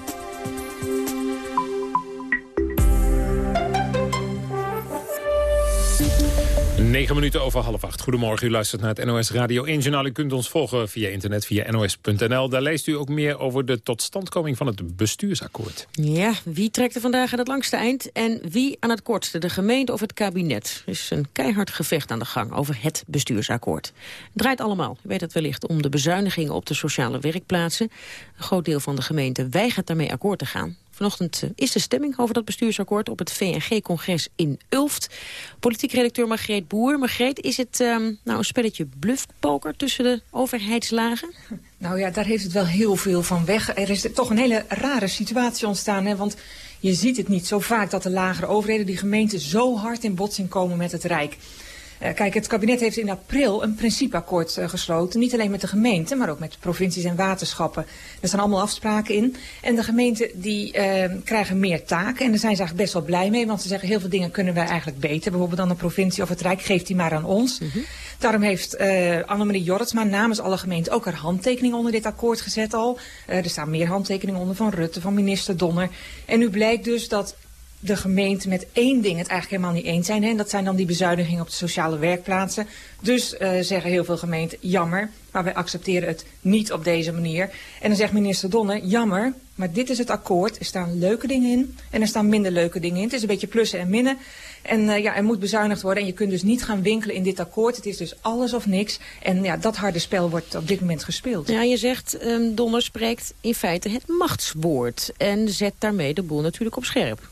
9 minuten over half acht. Goedemorgen, u luistert naar het NOS Radio 1 Journaal. U kunt ons volgen via internet, via nos.nl. Daar leest u ook meer over de totstandkoming van het bestuursakkoord. Ja, wie trekt er vandaag aan het langste eind en wie aan het kortste? De gemeente of het kabinet? Er is een keihard gevecht aan de gang over het bestuursakkoord. Het draait allemaal, u weet het wellicht, om de bezuinigingen op de sociale werkplaatsen. Een groot deel van de gemeente weigert daarmee akkoord te gaan. Vanochtend eh, is de stemming over dat bestuursakkoord op het VNG-congres in Ulft. Politiek redacteur Margreet Boer. Margreet, is het um, nou een spelletje bluffpoker tussen de overheidslagen? [laughs] Nou ja, daar heeft het wel heel veel van weg. Er is toch een hele rare situatie ontstaan, hè, want... Je ziet het niet zo vaak dat de lagere overheden, die gemeenten, zo hard in botsing komen met het Rijk. Uh, kijk, het kabinet heeft in april een principeakkoord uh, gesloten. Niet alleen met de gemeente, maar ook met provincies en waterschappen. Er staan allemaal afspraken in. En de gemeenten die uh, krijgen meer taken. En daar zijn ze eigenlijk best wel blij mee. Want ze zeggen heel veel dingen kunnen wij eigenlijk beter. Bijvoorbeeld dan de provincie of het Rijk geeft die maar aan ons. Mm -hmm. Daarom heeft Annemarie Jorritsma namens alle gemeenten ook haar handtekening onder dit akkoord gezet al. er staan meer handtekeningen onder van Rutte, van minister Donner. En nu blijkt dus dat de gemeente met één ding het eigenlijk helemaal niet eens zijn. Hè? En dat zijn dan die bezuinigingen op de sociale werkplaatsen. Dus uh, zeggen heel veel gemeenten, jammer, maar wij accepteren het niet op deze manier. En dan zegt minister Donner, jammer, maar dit is het akkoord. Er staan leuke dingen in en er staan minder leuke dingen in. Het is een beetje plussen en minnen. En uh, ja, er moet bezuinigd worden en je kunt dus niet gaan winkelen in dit akkoord. Het is dus alles of niks. En ja, dat harde spel wordt op dit moment gespeeld. Ja, je zegt, um, Donner spreekt in feite het machtswoord. En zet daarmee de boel natuurlijk op scherp.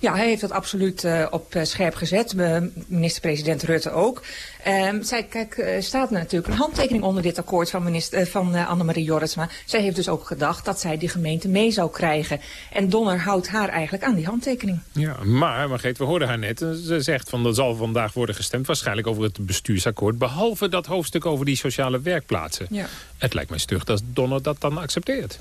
Ja, hij heeft dat absoluut uh, op uh, scherp gezet. Uh, Minister-president Rutte ook. Ehm, zij kijk, staat natuurlijk een handtekening onder dit akkoord van, minister, van Annemarie Jorritsma. Zij heeft dus ook gedacht dat zij die gemeente mee zou krijgen. En Donner houdt haar eigenlijk aan die handtekening. Ja, maar Margreet, we hoorden haar net. Ze zegt van er zal vandaag worden gestemd waarschijnlijk over het bestuursakkoord. Behalve dat hoofdstuk over die sociale werkplaatsen. Ja. Het lijkt mij stug dat Donner dat dan accepteert.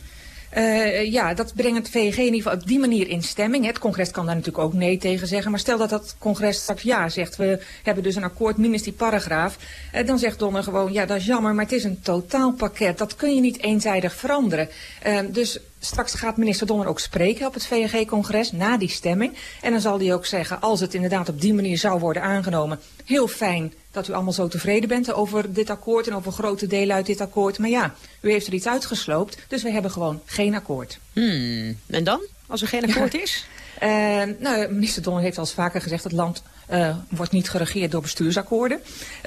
Uh, ja, dat brengt het VNG in ieder geval op die manier in stemming. Het congres kan daar natuurlijk ook nee tegen zeggen. Maar stel dat dat congres straks ja zegt. We hebben dus een akkoord minus die paragraaf. Uh, dan zegt Donner gewoon, ja dat is jammer, maar het is een totaalpakket. Dat kun je niet eenzijdig veranderen. Uh, dus straks gaat minister Donner ook spreken op het VNG-congres na die stemming. En dan zal hij ook zeggen, als het inderdaad op die manier zou worden aangenomen... heel fijn dat u allemaal zo tevreden bent over dit akkoord... en over grote delen uit dit akkoord. Maar ja, u heeft er iets uitgesloopt, dus we hebben gewoon geen akkoord. Hmm. En dan, als er geen akkoord ja. is? Uh, nou, minister Donner heeft al eens vaker gezegd... het land uh, wordt niet geregeerd door bestuursakkoorden.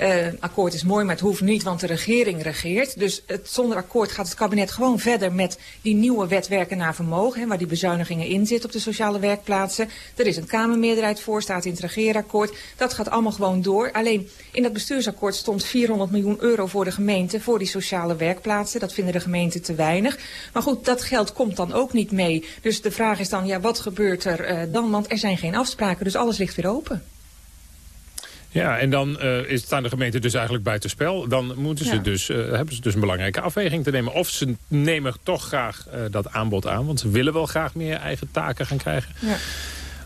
Uh, akkoord is mooi, maar het hoeft niet, want de regering regeert. Dus zonder akkoord gaat het kabinet gewoon verder met die nieuwe wet werken naar vermogen. Hè, waar die bezuinigingen in zitten op de sociale werkplaatsen. Er is een Kamermeerderheid voor, staat in het regeerakkoord. Dat gaat allemaal gewoon door. Alleen in dat bestuursakkoord stond 400 miljoen euro voor de gemeente voor die sociale werkplaatsen. Dat vinden de gemeenten te weinig. Maar goed, dat geld komt dan ook niet mee. Dus de vraag is dan, ja, wat gebeurt er uh, dan? Want er zijn geen afspraken, dus alles ligt weer open. Ja, en dan uh, staan de gemeenten dus eigenlijk buitenspel. Dan moeten ze ja. dus, uh, hebben ze dus een belangrijke afweging te nemen. Of ze nemen toch graag uh, dat aanbod aan. Want ze willen wel graag meer eigen taken gaan krijgen. Ja.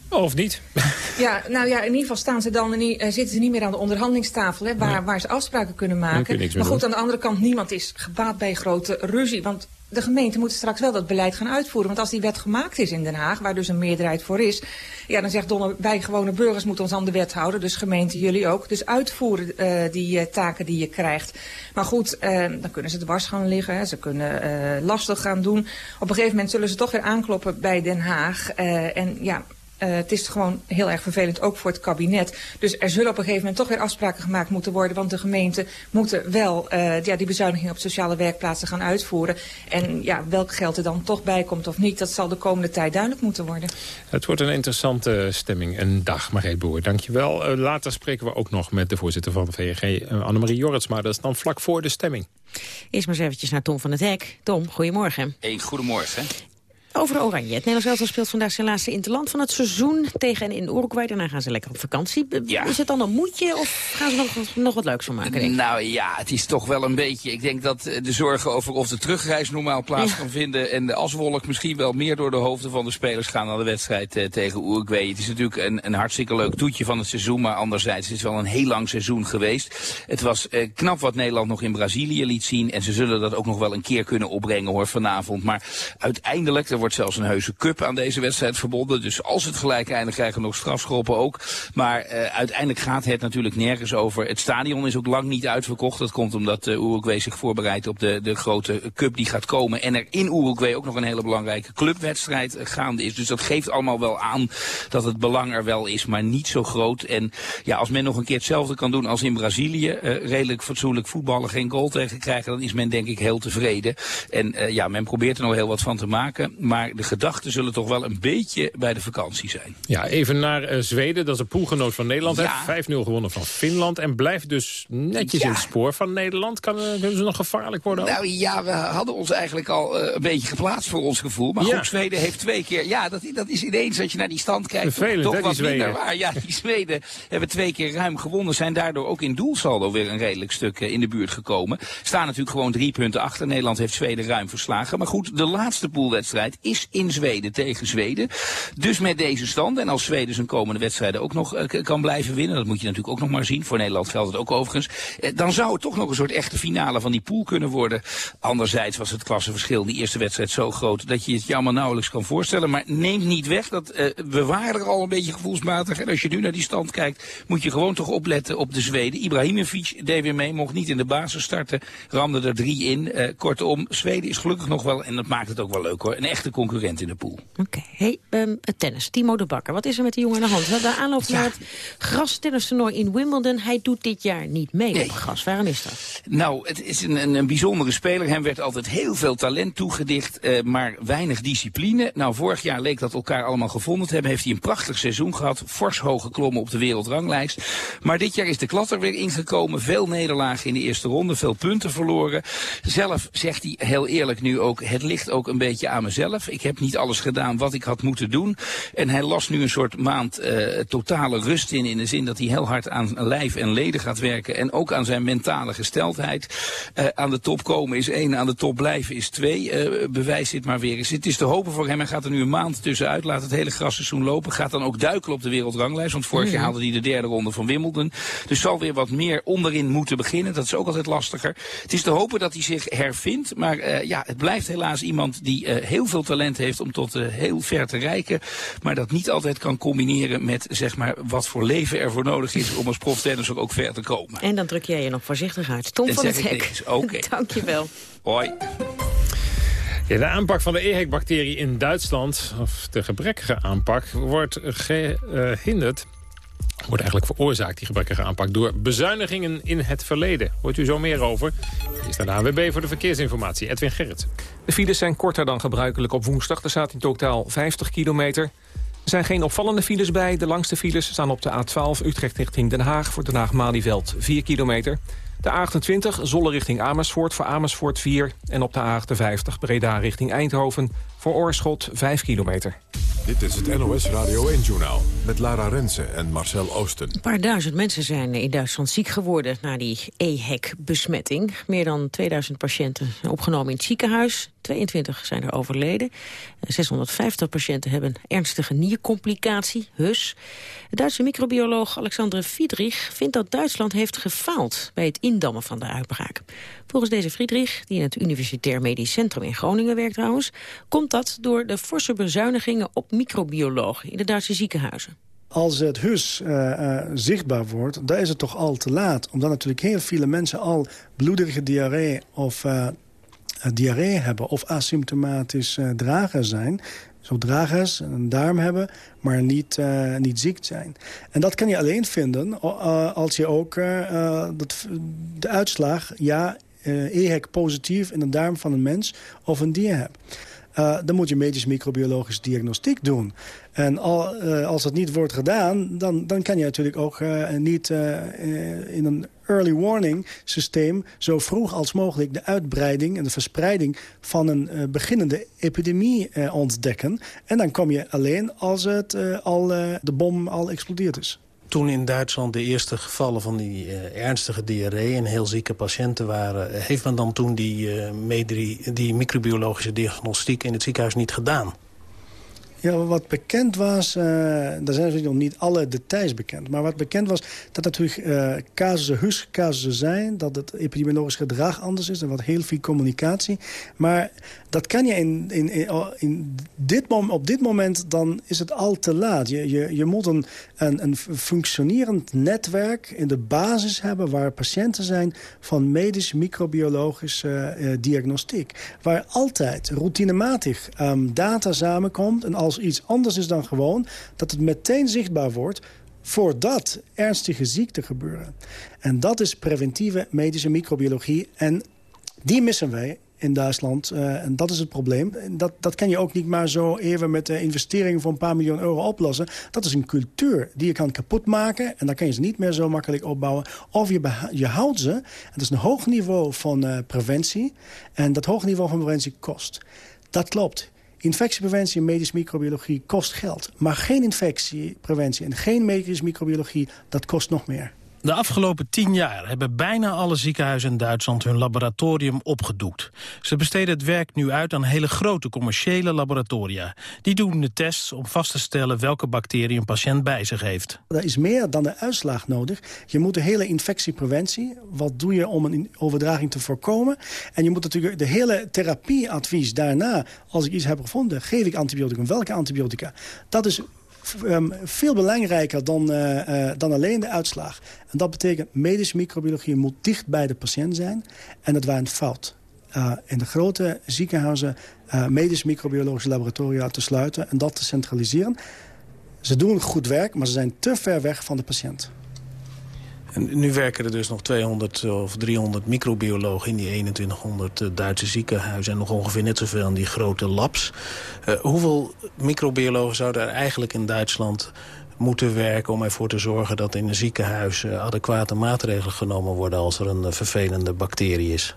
Of niet? [laughs] Ja, nou ja, in ieder geval staan ze dan niet, zitten ze niet meer aan de onderhandelingstafel... Hè, waar, ja. waar ze afspraken kunnen maken. Maar goed, aan de andere kant, niemand is gebaat bij grote ruzie. Want de gemeente moet straks wel dat beleid gaan uitvoeren. Want als die wet gemaakt is in Den Haag, waar dus een meerderheid voor is... ja, dan zegt Donner, wij gewone burgers moeten ons aan de wet houden. Dus gemeente, jullie ook. Dus uitvoeren uh, die uh, taken die je krijgt. Maar goed, uh, dan kunnen ze dwars gaan liggen. Ze kunnen lastig gaan doen. Op een gegeven moment zullen ze toch weer aankloppen bij Den Haag. En ja... Uh, het is gewoon heel erg vervelend, ook voor het kabinet. Dus er zullen op een gegeven moment toch weer afspraken gemaakt moeten worden. Want de gemeenten moeten wel uh, ja, die bezuinigingen op sociale werkplaatsen gaan uitvoeren. En ja, welk geld er dan toch bij komt of niet, dat zal de komende tijd duidelijk moeten worden. Het wordt een interessante stemming. Een dag, Margreet Boer. Dankjewel. Uh, later spreken we ook nog met de voorzitter van de VNG, Annemarie Jorritsma. Dat is dan vlak voor de stemming. Eerst maar eens eventjes naar Tom van het Hek. Tom, goedemorgen. Hey, goedemorgen. Over Oranje. Het Nederlands elftal speelt vandaag zijn laatste interland van het seizoen tegen en in Uruguay. Daarna gaan ze lekker op vakantie. Ja. Is het dan een moedje of gaan ze nog, nog wat leuks van maken? Denk? Nou ja, het is toch wel een beetje. Ik denk dat de zorgen over of de terugreis normaal plaats ja. kan vinden en de aswolk misschien wel meer door de hoofden van de spelers gaan dan de wedstrijd uh, tegen Uruguay. Het is natuurlijk een, een hartstikke leuk toetje van het seizoen, maar anderzijds het is wel een heel lang seizoen geweest. Het was uh, knap wat Nederland nog in Brazilië liet zien en ze zullen dat ook nog wel een keer kunnen opbrengen hoor vanavond. Maar uiteindelijk, er wordt zelfs een heuse cup aan deze wedstrijd verbonden. Dus als het gelijk eindigt krijgen we nog strafschoppen ook. Maar uiteindelijk gaat het natuurlijk nergens over. Het stadion is ook lang niet uitverkocht. Dat komt omdat uh, Uruguay zich voorbereidt op de, de grote cup die gaat komen. En er in Uruguay ook nog een hele belangrijke clubwedstrijd gaande is. Dus dat geeft allemaal wel aan dat het belang er wel is, maar niet zo groot. En ja, als men nog een keer hetzelfde kan doen als in Brazilië, redelijk fatsoenlijk voetballen, geen goal tegen krijgen, dan is men denk ik heel tevreden. En ja, men probeert er nog heel wat van te maken. Maar de gedachten zullen toch wel een beetje bij de vakantie zijn. Ja, even naar uh, Zweden. Dat is een poelgenoot van Nederland. Ja. 5-0 gewonnen van Finland. En blijft dus netjes ja. in het spoor van Nederland. Kan, kunnen ze nog gevaarlijk worden? Ook? Nou ja, we hadden ons eigenlijk al een beetje geplaatst voor ons gevoel. Maar goed, Zweden heeft twee keer... Ja, dat, dat is ineens als je naar die stand kijkt. Vervelend, toch hè, wat die minder waar. Ja, die Zweden hebben twee keer ruim gewonnen. Zijn daardoor ook in doelsaldo weer een redelijk stuk in de buurt gekomen. Staan natuurlijk gewoon drie punten achter. Nederland heeft Zweden ruim verslagen. Maar goed, de laatste poolwedstrijd is in Zweden tegen Zweden. Dus met deze stand. En als Zweden zijn komende wedstrijden ook nog uh, kan blijven winnen. Dat moet je natuurlijk ook nog maar zien. Voor Nederland geldt het ook overigens. Uh, dan zou het toch nog een soort echte finale van die pool kunnen worden. Anderzijds was het klassenverschil die eerste wedstrijd zo groot. Dat je het allemaal nauwelijks kan voorstellen. Maar neemt niet weg dat uh, we waren er al een beetje gevoelsmatig. En als je nu naar die stand kijkt, moet je gewoon toch opletten op de Zweden. Ibrahimovic deed weer mee, mocht niet in de basis starten. Ramde er drie in. Kortom, Zweden is gelukkig nog wel, en dat maakt het ook wel leuk hoor, een echte concurrent in de pool. Oké, okay. hey, um, het tennis. Timo de Bakker, wat is er met die jongen aan de hand? De aanloop ja. naar het grastennistoernooi in Wimbledon. Hij doet dit jaar niet mee nee. op gras. Waarom is dat? Nou, het is een, een, een bijzondere speler. Hem werd altijd heel veel talent toegedicht, uh, maar weinig discipline. Nou, vorig jaar leek dat elkaar allemaal gevonden te hebben. Heeft hij een prachtig seizoen gehad. Fors hoog geklommen op de wereldranglijst. Maar dit jaar is de klat er weer ingekomen. Veel nederlagen in de eerste ronde. Veel punten verloren. Zelf zegt hij heel eerlijk nu ook. Het ligt ook een beetje aan mezelf. Ik heb niet alles gedaan wat ik had moeten doen. En hij las nu een soort maand uh, totale rust in. In de zin dat hij heel hard aan lijf en leden gaat werken. En ook aan zijn mentale gesteldheid. Uh, aan de top komen is één. Aan de top blijven is twee. Uh, bewijs dit maar weer eens. Het is te hopen voor hem. Hij gaat er nu een maand tussenuit. Laat het hele grasseizoen lopen. Gaat dan ook duikelen op de wereldranglijst. Want vorig jaar haalde hij de derde ronde van Wimbledon. Dus zal weer wat meer onderin moeten beginnen. Dat is ook altijd lastiger. Het is te hopen dat hij zich hervindt. Maar ja, het blijft helaas iemand die heel veel talent heeft om tot uh, heel ver te reiken. Maar dat niet altijd kan combineren met zeg maar, wat voor leven er voor nodig is om als proftennisser ook ver te komen. En dan druk jij je nog voorzichtig uit. Tom dat van het Hek. Oké. [laughs] Okay. Dank je wel. Hoi. Ja, de aanpak van de EHEC-bacterie in Duitsland, of de gebrekkige aanpak, wordt gehinderd. Wordt eigenlijk veroorzaakt, die gebrekkige aanpak, door bezuinigingen in het verleden. Hoort u zo meer over? Is de AWB voor de verkeersinformatie. Edwin Gerrit. De files zijn korter dan gebruikelijk op woensdag. Er staat in totaal 50 kilometer. Er zijn geen opvallende files bij. De langste files staan op de A12 Utrecht richting Den Haag... voor Den Haag-Malieveld 4 kilometer. De A28 Zolle richting Amersfoort voor Amersfoort 4. En op de A58 Breda richting Eindhoven voor Oorschot 5 kilometer. Dit is het NOS Radio 1-journaal met Lara Rensen en Marcel Oosten. Een paar duizend mensen zijn in Duitsland ziek geworden na die EHEC-besmetting. Meer dan 2000 patiënten opgenomen in het ziekenhuis. 22 zijn er overleden. 650 patiënten hebben ernstige niercomplicatie, HUS. De Duitse microbioloog Alexandre Friedrich vindt dat Duitsland heeft gefaald bij het indammen van de uitbraak. Volgens deze Friedrich, die in het Universitair Medisch Centrum in Groningen werkt trouwens, komt dat door de forse bezuinigingen op microbiologen in de Duitse ziekenhuizen. Als het HUS uh, uh, zichtbaar wordt, dan is het toch al te laat. Omdat natuurlijk heel veel mensen al bloedige diarree of diarree hebben... of asymptomatisch drager zijn. Zo dragers, een darm hebben, maar niet, niet ziek zijn. En dat kan je alleen vinden als je ook dat, de uitslag... ja, EHEC positief in de darm van een mens of een dier hebt. Uh, dan moet je medisch microbiologisch diagnostiek doen. En al, uh, als dat niet wordt gedaan, dan, dan kan je natuurlijk ook uh, niet in een early warning systeem... zo vroeg als mogelijk de uitbreiding en de verspreiding van een beginnende epidemie ontdekken. En dan kom je alleen als het, al, de bom al explodeerd is toen in Duitsland de eerste gevallen van die uh, ernstige diarree... en heel zieke patiënten waren... heeft men dan toen die, uh, die microbiologische diagnostiek in het ziekenhuis niet gedaan? Ja, wat bekend was, uh, er zijn nog niet alle details bekend... maar wat bekend was, dat natuurlijk uh, casussen, zijn... dat het epidemiologisch gedrag anders is en wat heel veel communicatie. Maar dat kan je in, in, in, dit op dit moment, dan is het al te laat. Je, je, je moet een, een, een functionerend netwerk in de basis hebben... waar patiënten zijn van medisch, microbiologische uh, diagnostiek. Waar altijd routinematig um, data samenkomt... en als iets anders is dan gewoon, dat het meteen zichtbaar wordt voordat ernstige ziekten gebeuren. En dat is preventieve medische microbiologie. En die missen wij in Duitsland. Uh, en dat is het probleem. Dat, dat kan je ook niet maar zo even met de investeringen van een paar miljoen euro oplossen. Dat is een cultuur die je kan kapotmaken. En dan kan je ze niet meer zo makkelijk opbouwen. Of je, je houdt ze. Dat is een hoog niveau van uh, preventie. En dat hoog niveau van preventie kost. Dat klopt. Infectiepreventie en medische microbiologie kost geld. Maar geen infectiepreventie en geen medische microbiologie, dat kost nog meer. De afgelopen tien jaar hebben bijna alle ziekenhuizen in Duitsland hun laboratorium opgedoekt. Ze besteden het werk nu uit aan hele grote commerciële laboratoria. Die doen de tests om vast te stellen welke bacterie een patiënt bij zich heeft. Er is meer dan de uitslag nodig. Je moet de hele infectiepreventie, wat doe je om een overdraging te voorkomen? En je moet natuurlijk de hele therapieadvies daarna, als ik iets heb gevonden, geef ik antibioticum, welke antibiotica? Dat is um, veel belangrijker dan, uh, uh, dan alleen de uitslag. En dat betekent medische microbiologie moet dicht bij de patiënt zijn. En dat was een fout. Uh, in de grote ziekenhuizen medische microbiologische laboratoria te sluiten... en dat te centraliseren. Ze doen goed werk, maar ze zijn te ver weg van de patiënt. En nu werken er dus nog 200 of 300 microbiologen in die 2100 eh, Duitse ziekenhuizen... en nog ongeveer net zoveel in die grote labs. Uh, hoeveel microbiologen zouden er eigenlijk in Duitsland moeten werken om ervoor te zorgen dat in een ziekenhuis uh, adequate maatregelen genomen worden als er een vervelende bacterie is?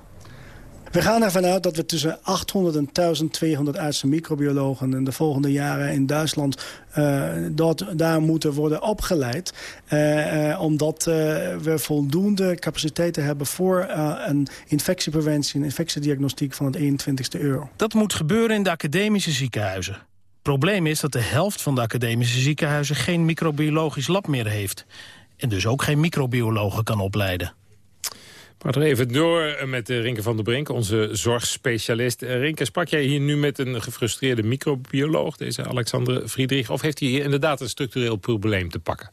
We gaan ervan uit dat we tussen 800 en 1200 artsen microbiologen... in de volgende jaren in Duitsland uh, dat, daar moeten worden opgeleid. Uh, uh, omdat we voldoende capaciteiten hebben voor een infectiepreventie... en infectiediagnostiek van het 21ste euro. Dat moet gebeuren in de academische ziekenhuizen. Probleem is dat de helft van de academische ziekenhuizen... geen microbiologisch lab meer heeft. En dus ook geen microbiologen kan opleiden. Maar er even door met Rinke van der Brink, onze zorgspecialist. Rinke, sprak jij hier nu met een gefrustreerde microbioloog, deze Alexander Friedrich... of heeft hij hier inderdaad een structureel probleem te pakken?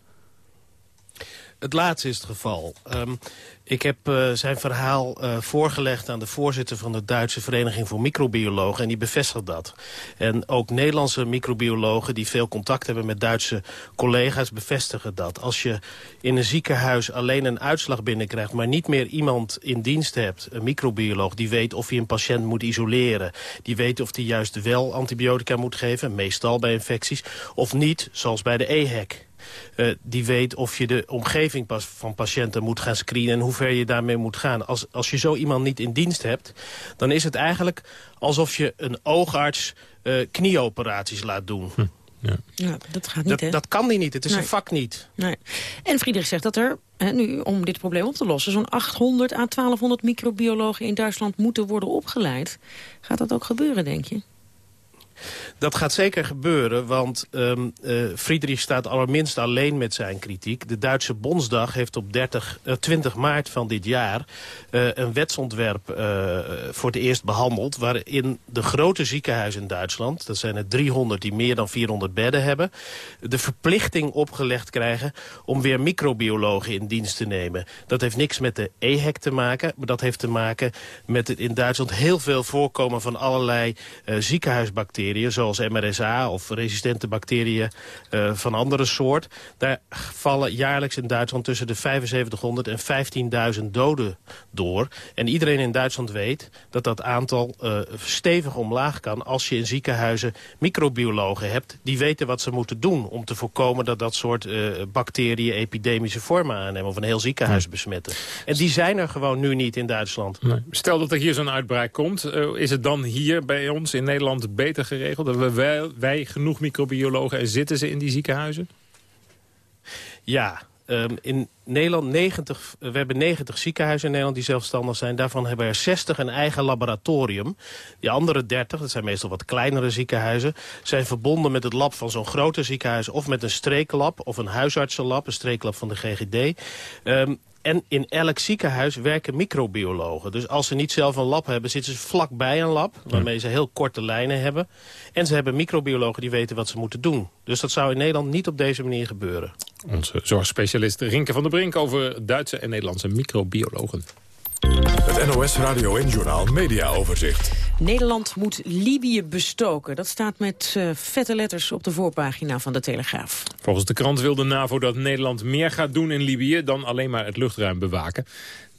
Het laatste is het geval. Um, ik heb uh, zijn verhaal uh, voorgelegd aan de voorzitter van de Duitse Vereniging voor Microbiologen en die bevestigt dat. En ook Nederlandse microbiologen die veel contact hebben met Duitse collega's bevestigen dat. Als je in een ziekenhuis alleen een uitslag binnenkrijgt, maar niet meer iemand in dienst hebt, een microbioloog die weet of hij een patiënt moet isoleren, die weet of hij juist wel antibiotica moet geven, meestal bij infecties, of niet, zoals bij de EHEC. Uh, die weet of je de omgeving pas van patiënten moet gaan screenen... en hoe ver je daarmee moet gaan. Als, als je zo iemand niet in dienst hebt... dan is het eigenlijk alsof je een oogarts uh, knieoperaties laat doen... Hm. Ja. ja. dat gaat niet, dat, dat kan die niet. Het is nee. een vak niet. Nee. En Friedrich zegt dat er, hè, nu om dit probleem op te lossen... zo'n 800 à 1200 microbiologen in Duitsland moeten worden opgeleid. Gaat dat ook gebeuren, denk je? Dat gaat zeker gebeuren, want um, uh, Friedrich staat allerminst alleen met zijn kritiek. De Duitse Bondsdag heeft op 30, uh, 20 maart van dit jaar uh, een wetsontwerp voor het eerst behandeld... waarin de grote ziekenhuizen in Duitsland, dat zijn er 300 die meer dan 400 bedden hebben... de verplichting opgelegd krijgen om weer microbiologen in dienst te nemen. Dat heeft niks met de EHEC te maken, maar dat heeft te maken met het in Duitsland heel veel voorkomen van allerlei ziekenhuisbacteriën... zoals zoals MRSA of resistente bacteriën uh, van andere soort. Daar vallen jaarlijks in Duitsland tussen de 7500 en 15.000 doden door. En iedereen in Duitsland weet dat dat aantal uh, stevig omlaag kan... als je in ziekenhuizen microbiologen hebt... die weten wat ze moeten doen om te voorkomen... dat dat soort uh, bacteriën epidemische vormen aannemen... of een heel ziekenhuis besmetten. En die zijn er gewoon nu niet in Duitsland. Nee. Stel dat er hier zo'n uitbraak komt... is het dan hier bij ons in Nederland beter geregeld? Hebben wij, wij genoeg microbiologen en zitten ze in die ziekenhuizen? Ja, Ehm, in Nederland 90, we hebben 90 ziekenhuizen in Nederland die zelfstandig zijn. Daarvan hebben er 60 een eigen laboratorium. Die andere 30, dat zijn meestal wat kleinere ziekenhuizen... zijn verbonden met het lab van zo'n grote ziekenhuis... of met een streeklab of een huisartsenlab, een streeklab van de GGD. Um, en in elk ziekenhuis werken microbiologen. Dus als ze niet zelf een lab hebben, zitten ze vlakbij een lab... waarmee ze heel korte lijnen hebben. En ze hebben microbiologen die weten wat ze moeten doen. Dus dat zou in Nederland niet op deze manier gebeuren. Onze zorgspecialist Rinke van der Brink over Duitse en Nederlandse microbiologen. Het NOS Radio en Journal Media Overzicht. Nederland moet Libië bestoken. Dat staat met uh, vette letters op de voorpagina van de Telegraaf. Volgens de krant wil de NAVO dat Nederland meer gaat doen in Libië... dan alleen maar het luchtruim bewaken.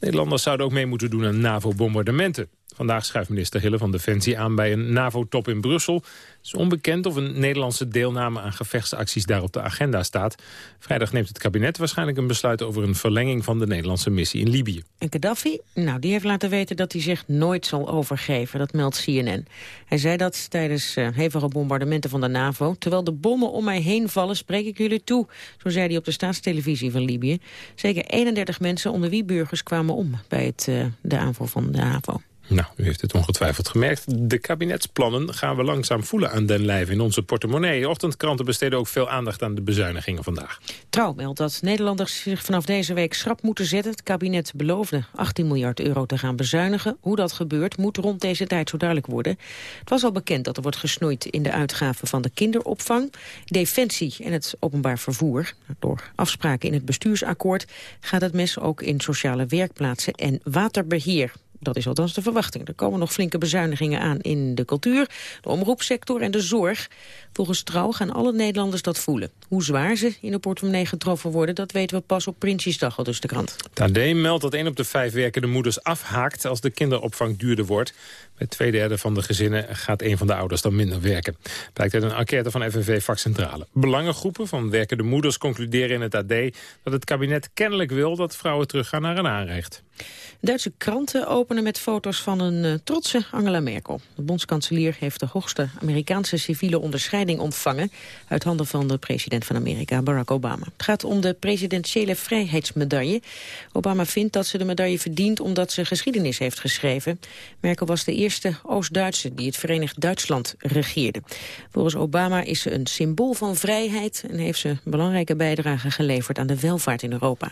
Nederlanders zouden ook mee moeten doen aan NAVO-bombardementen. Vandaag schuift minister Hille van Defensie aan bij een NAVO-top in Brussel. Het is onbekend of een Nederlandse deelname aan gevechtsacties daar op de agenda staat. Vrijdag neemt het kabinet waarschijnlijk een besluit over een verlenging van de Nederlandse missie in Libië. En Gaddafi? Nou, die heeft laten weten dat hij zich nooit zal overgeven. Dat meldt CNN. Hij zei dat tijdens uh, hevige bombardementen van de NAVO. Terwijl de bommen om mij heen vallen, spreek ik jullie toe. Zo zei hij op de staatstelevisie van Libië. Zeker 31 mensen onder wie burgers kwamen om bij het, uh, de aanval van de NAVO. Nou, u heeft het ongetwijfeld gemerkt. De kabinetsplannen gaan we langzaam voelen aan den lijf in onze portemonnee. Ochtendkranten besteden ook veel aandacht aan de bezuinigingen vandaag. Trouw meldt dat Nederlanders zich vanaf deze week schrap moeten zetten. Het kabinet beloofde 18 miljard euro te gaan bezuinigen. Hoe dat gebeurt moet rond deze tijd zo duidelijk worden. Het was al bekend dat er wordt gesnoeid in de uitgaven van de kinderopvang, defensie en het openbaar vervoer. Door afspraken in het bestuursakkoord gaat het mes ook in sociale werkplaatsen en waterbeheer. Dat is althans de verwachting. Er komen nog flinke bezuinigingen aan in de cultuur, de omroepsector en de zorg. Volgens Trouw gaan alle Nederlanders dat voelen. Hoe zwaar ze in de portemonnee getroffen worden, dat weten we pas op Prinsjesdag, al dus de krant. Tadé meldt dat een op de vijf werkende moeders afhaakt als de kinderopvang duurder wordt. Bij twee derde van de gezinnen gaat een van de ouders dan minder werken. Blijkt uit een enquête van FNV Vakcentrale. Belangengroepen van werkende moeders concluderen in het AD dat het kabinet kennelijk wil dat vrouwen teruggaan naar een aanrecht. Duitse kranten openen met foto's van een uh, trotse Angela Merkel. De bondskanselier heeft de hoogste Amerikaanse civiele onderscheiding ontvangen... uit handen van de president van Amerika, Barack Obama. Het gaat om de presidentiële vrijheidsmedaille. Obama vindt dat ze de medaille verdient omdat ze geschiedenis heeft geschreven. Merkel was de eerste Oost-Duitse die het Verenigd Duitsland regeerde. Volgens Obama is ze een symbool van vrijheid... en heeft ze een belangrijke bijdrage geleverd aan de welvaart in Europa.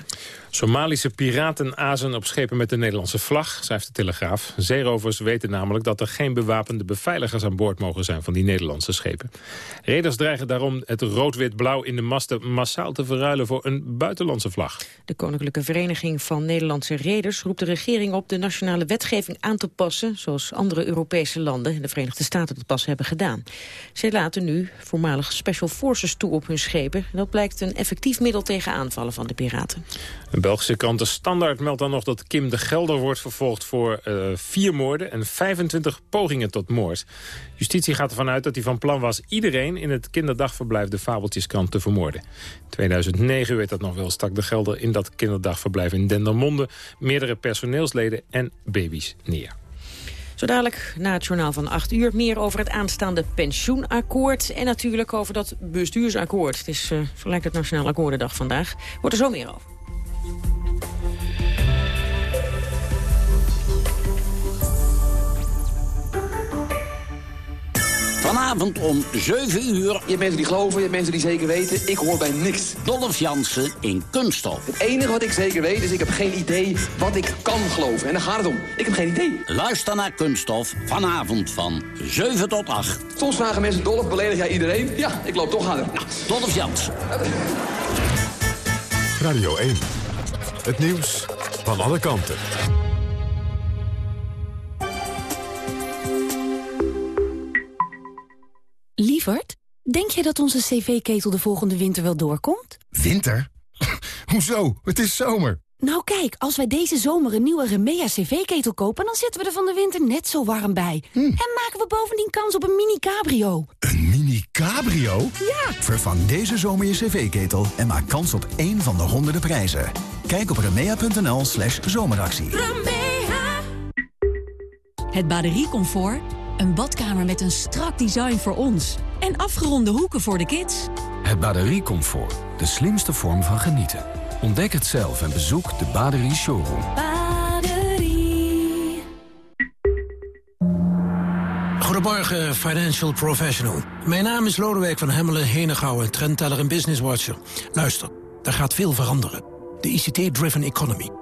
Somalische piraten azen op schepen met de Nederlandse vlag, schrijft de Telegraaf. Zeerovers weten namelijk dat er geen bewapende beveiligers aan boord mogen zijn van die Nederlandse schepen. Reders dreigen daarom het rood-wit-blauw in de masten massaal te verruilen voor een buitenlandse vlag. De Koninklijke Vereniging van Nederlandse Reders roept de regering op de nationale wetgeving aan te passen, zoals andere Europese landen en de Verenigde Staten dat pas hebben gedaan. Zij laten nu voormalig special forces toe op hun schepen. En dat blijkt een effectief middel tegen aanvallen van de piraten. Een Belgische krant De Standaard meldt dan nog dat Kim de Gelder wordt vervolgd voor uh, vier moorden en 25 pogingen tot moord. Justitie gaat ervan uit dat hij van plan was iedereen in het kinderdagverblijf de Fabeltjeskrant te vermoorden. In 2009 werd dat nog wel stak de Gelder in dat kinderdagverblijf in Dendermonde meerdere personeelsleden en baby's neer. Zo dadelijk na het journaal van 8 uur meer over het aanstaande pensioenakkoord. En natuurlijk over dat bestuursakkoord. Het is uh, zo lijkt het Nationaal Akkoordendag vandaag. Wordt er zo meer over. Vanavond om 7 uur. Je hebt mensen die geloven, je hebt mensen die zeker weten. Ik hoor bij niks. Dolph Jansen in Kunststof. Het enige wat ik zeker weet is, ik heb geen idee wat ik kan geloven. En daar gaat het om. Ik heb geen idee. Luister naar Kunststof vanavond van 7 tot 8. Soms vragen mensen, Dolph, beledig jij iedereen? Ja, ik loop toch harder. Nou. Dolph Jansen. Radio 1. Het nieuws van alle kanten. Lievert, denk je dat onze cv-ketel de volgende winter wel doorkomt? Winter? [laughs] Hoezo? Het is zomer. Nou kijk, als wij deze zomer een nieuwe Remea cv-ketel kopen... dan zitten we er van de winter net zo warm bij. Hm. En maken we bovendien kans op een mini-cabrio. Een mini-cabrio? Ja! Vervang deze zomer je cv-ketel en maak kans op één van de honderden prijzen. Kijk op remea.nl slash zomeractie. Remea. Het bateriecomfort een badkamer met een strak design voor ons. En afgeronde hoeken voor de kids. Het bateriecomfort. de slimste vorm van genieten. Ontdek het zelf en bezoek de Baderie Showroom. Goedemorgen, financial professional. Mijn naam is Lodewijk van Hemmelen, Henegouwen, trendteller en businesswatcher. Luister, er gaat veel veranderen. De ICT-driven economy.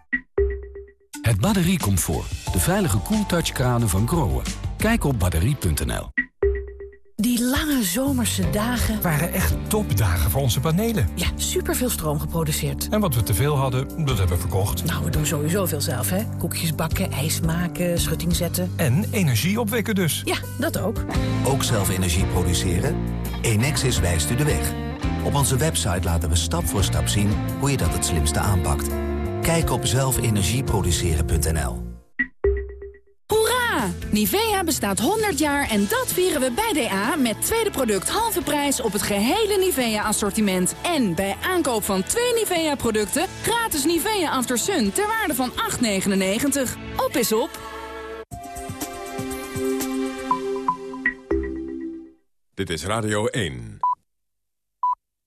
Het batteriecomfort. De veilige koeltouch kranen van Groen. Kijk op batterie.nl. Die lange zomerse dagen... waren echt topdagen voor onze panelen. Ja, superveel stroom geproduceerd. En wat we teveel hadden, dat hebben we verkocht. Nou, we doen sowieso veel zelf, hè. Koekjes bakken, ijs maken, schutting zetten. En energie opwekken dus. Ja, dat ook. Ook zelf energie produceren? Enexis wijst u de weg. Op onze website laten we stap voor stap zien hoe je dat het slimste aanpakt. Kijk op zelfenergieproduceren.nl. Hoera! Nivea bestaat 100 jaar en dat vieren we bij DA met tweede product halve prijs op het gehele Nivea-assortiment. En bij aankoop van twee Nivea-producten gratis Nivea After Sun ter waarde van 8,99. Op is op! Dit is Radio 1.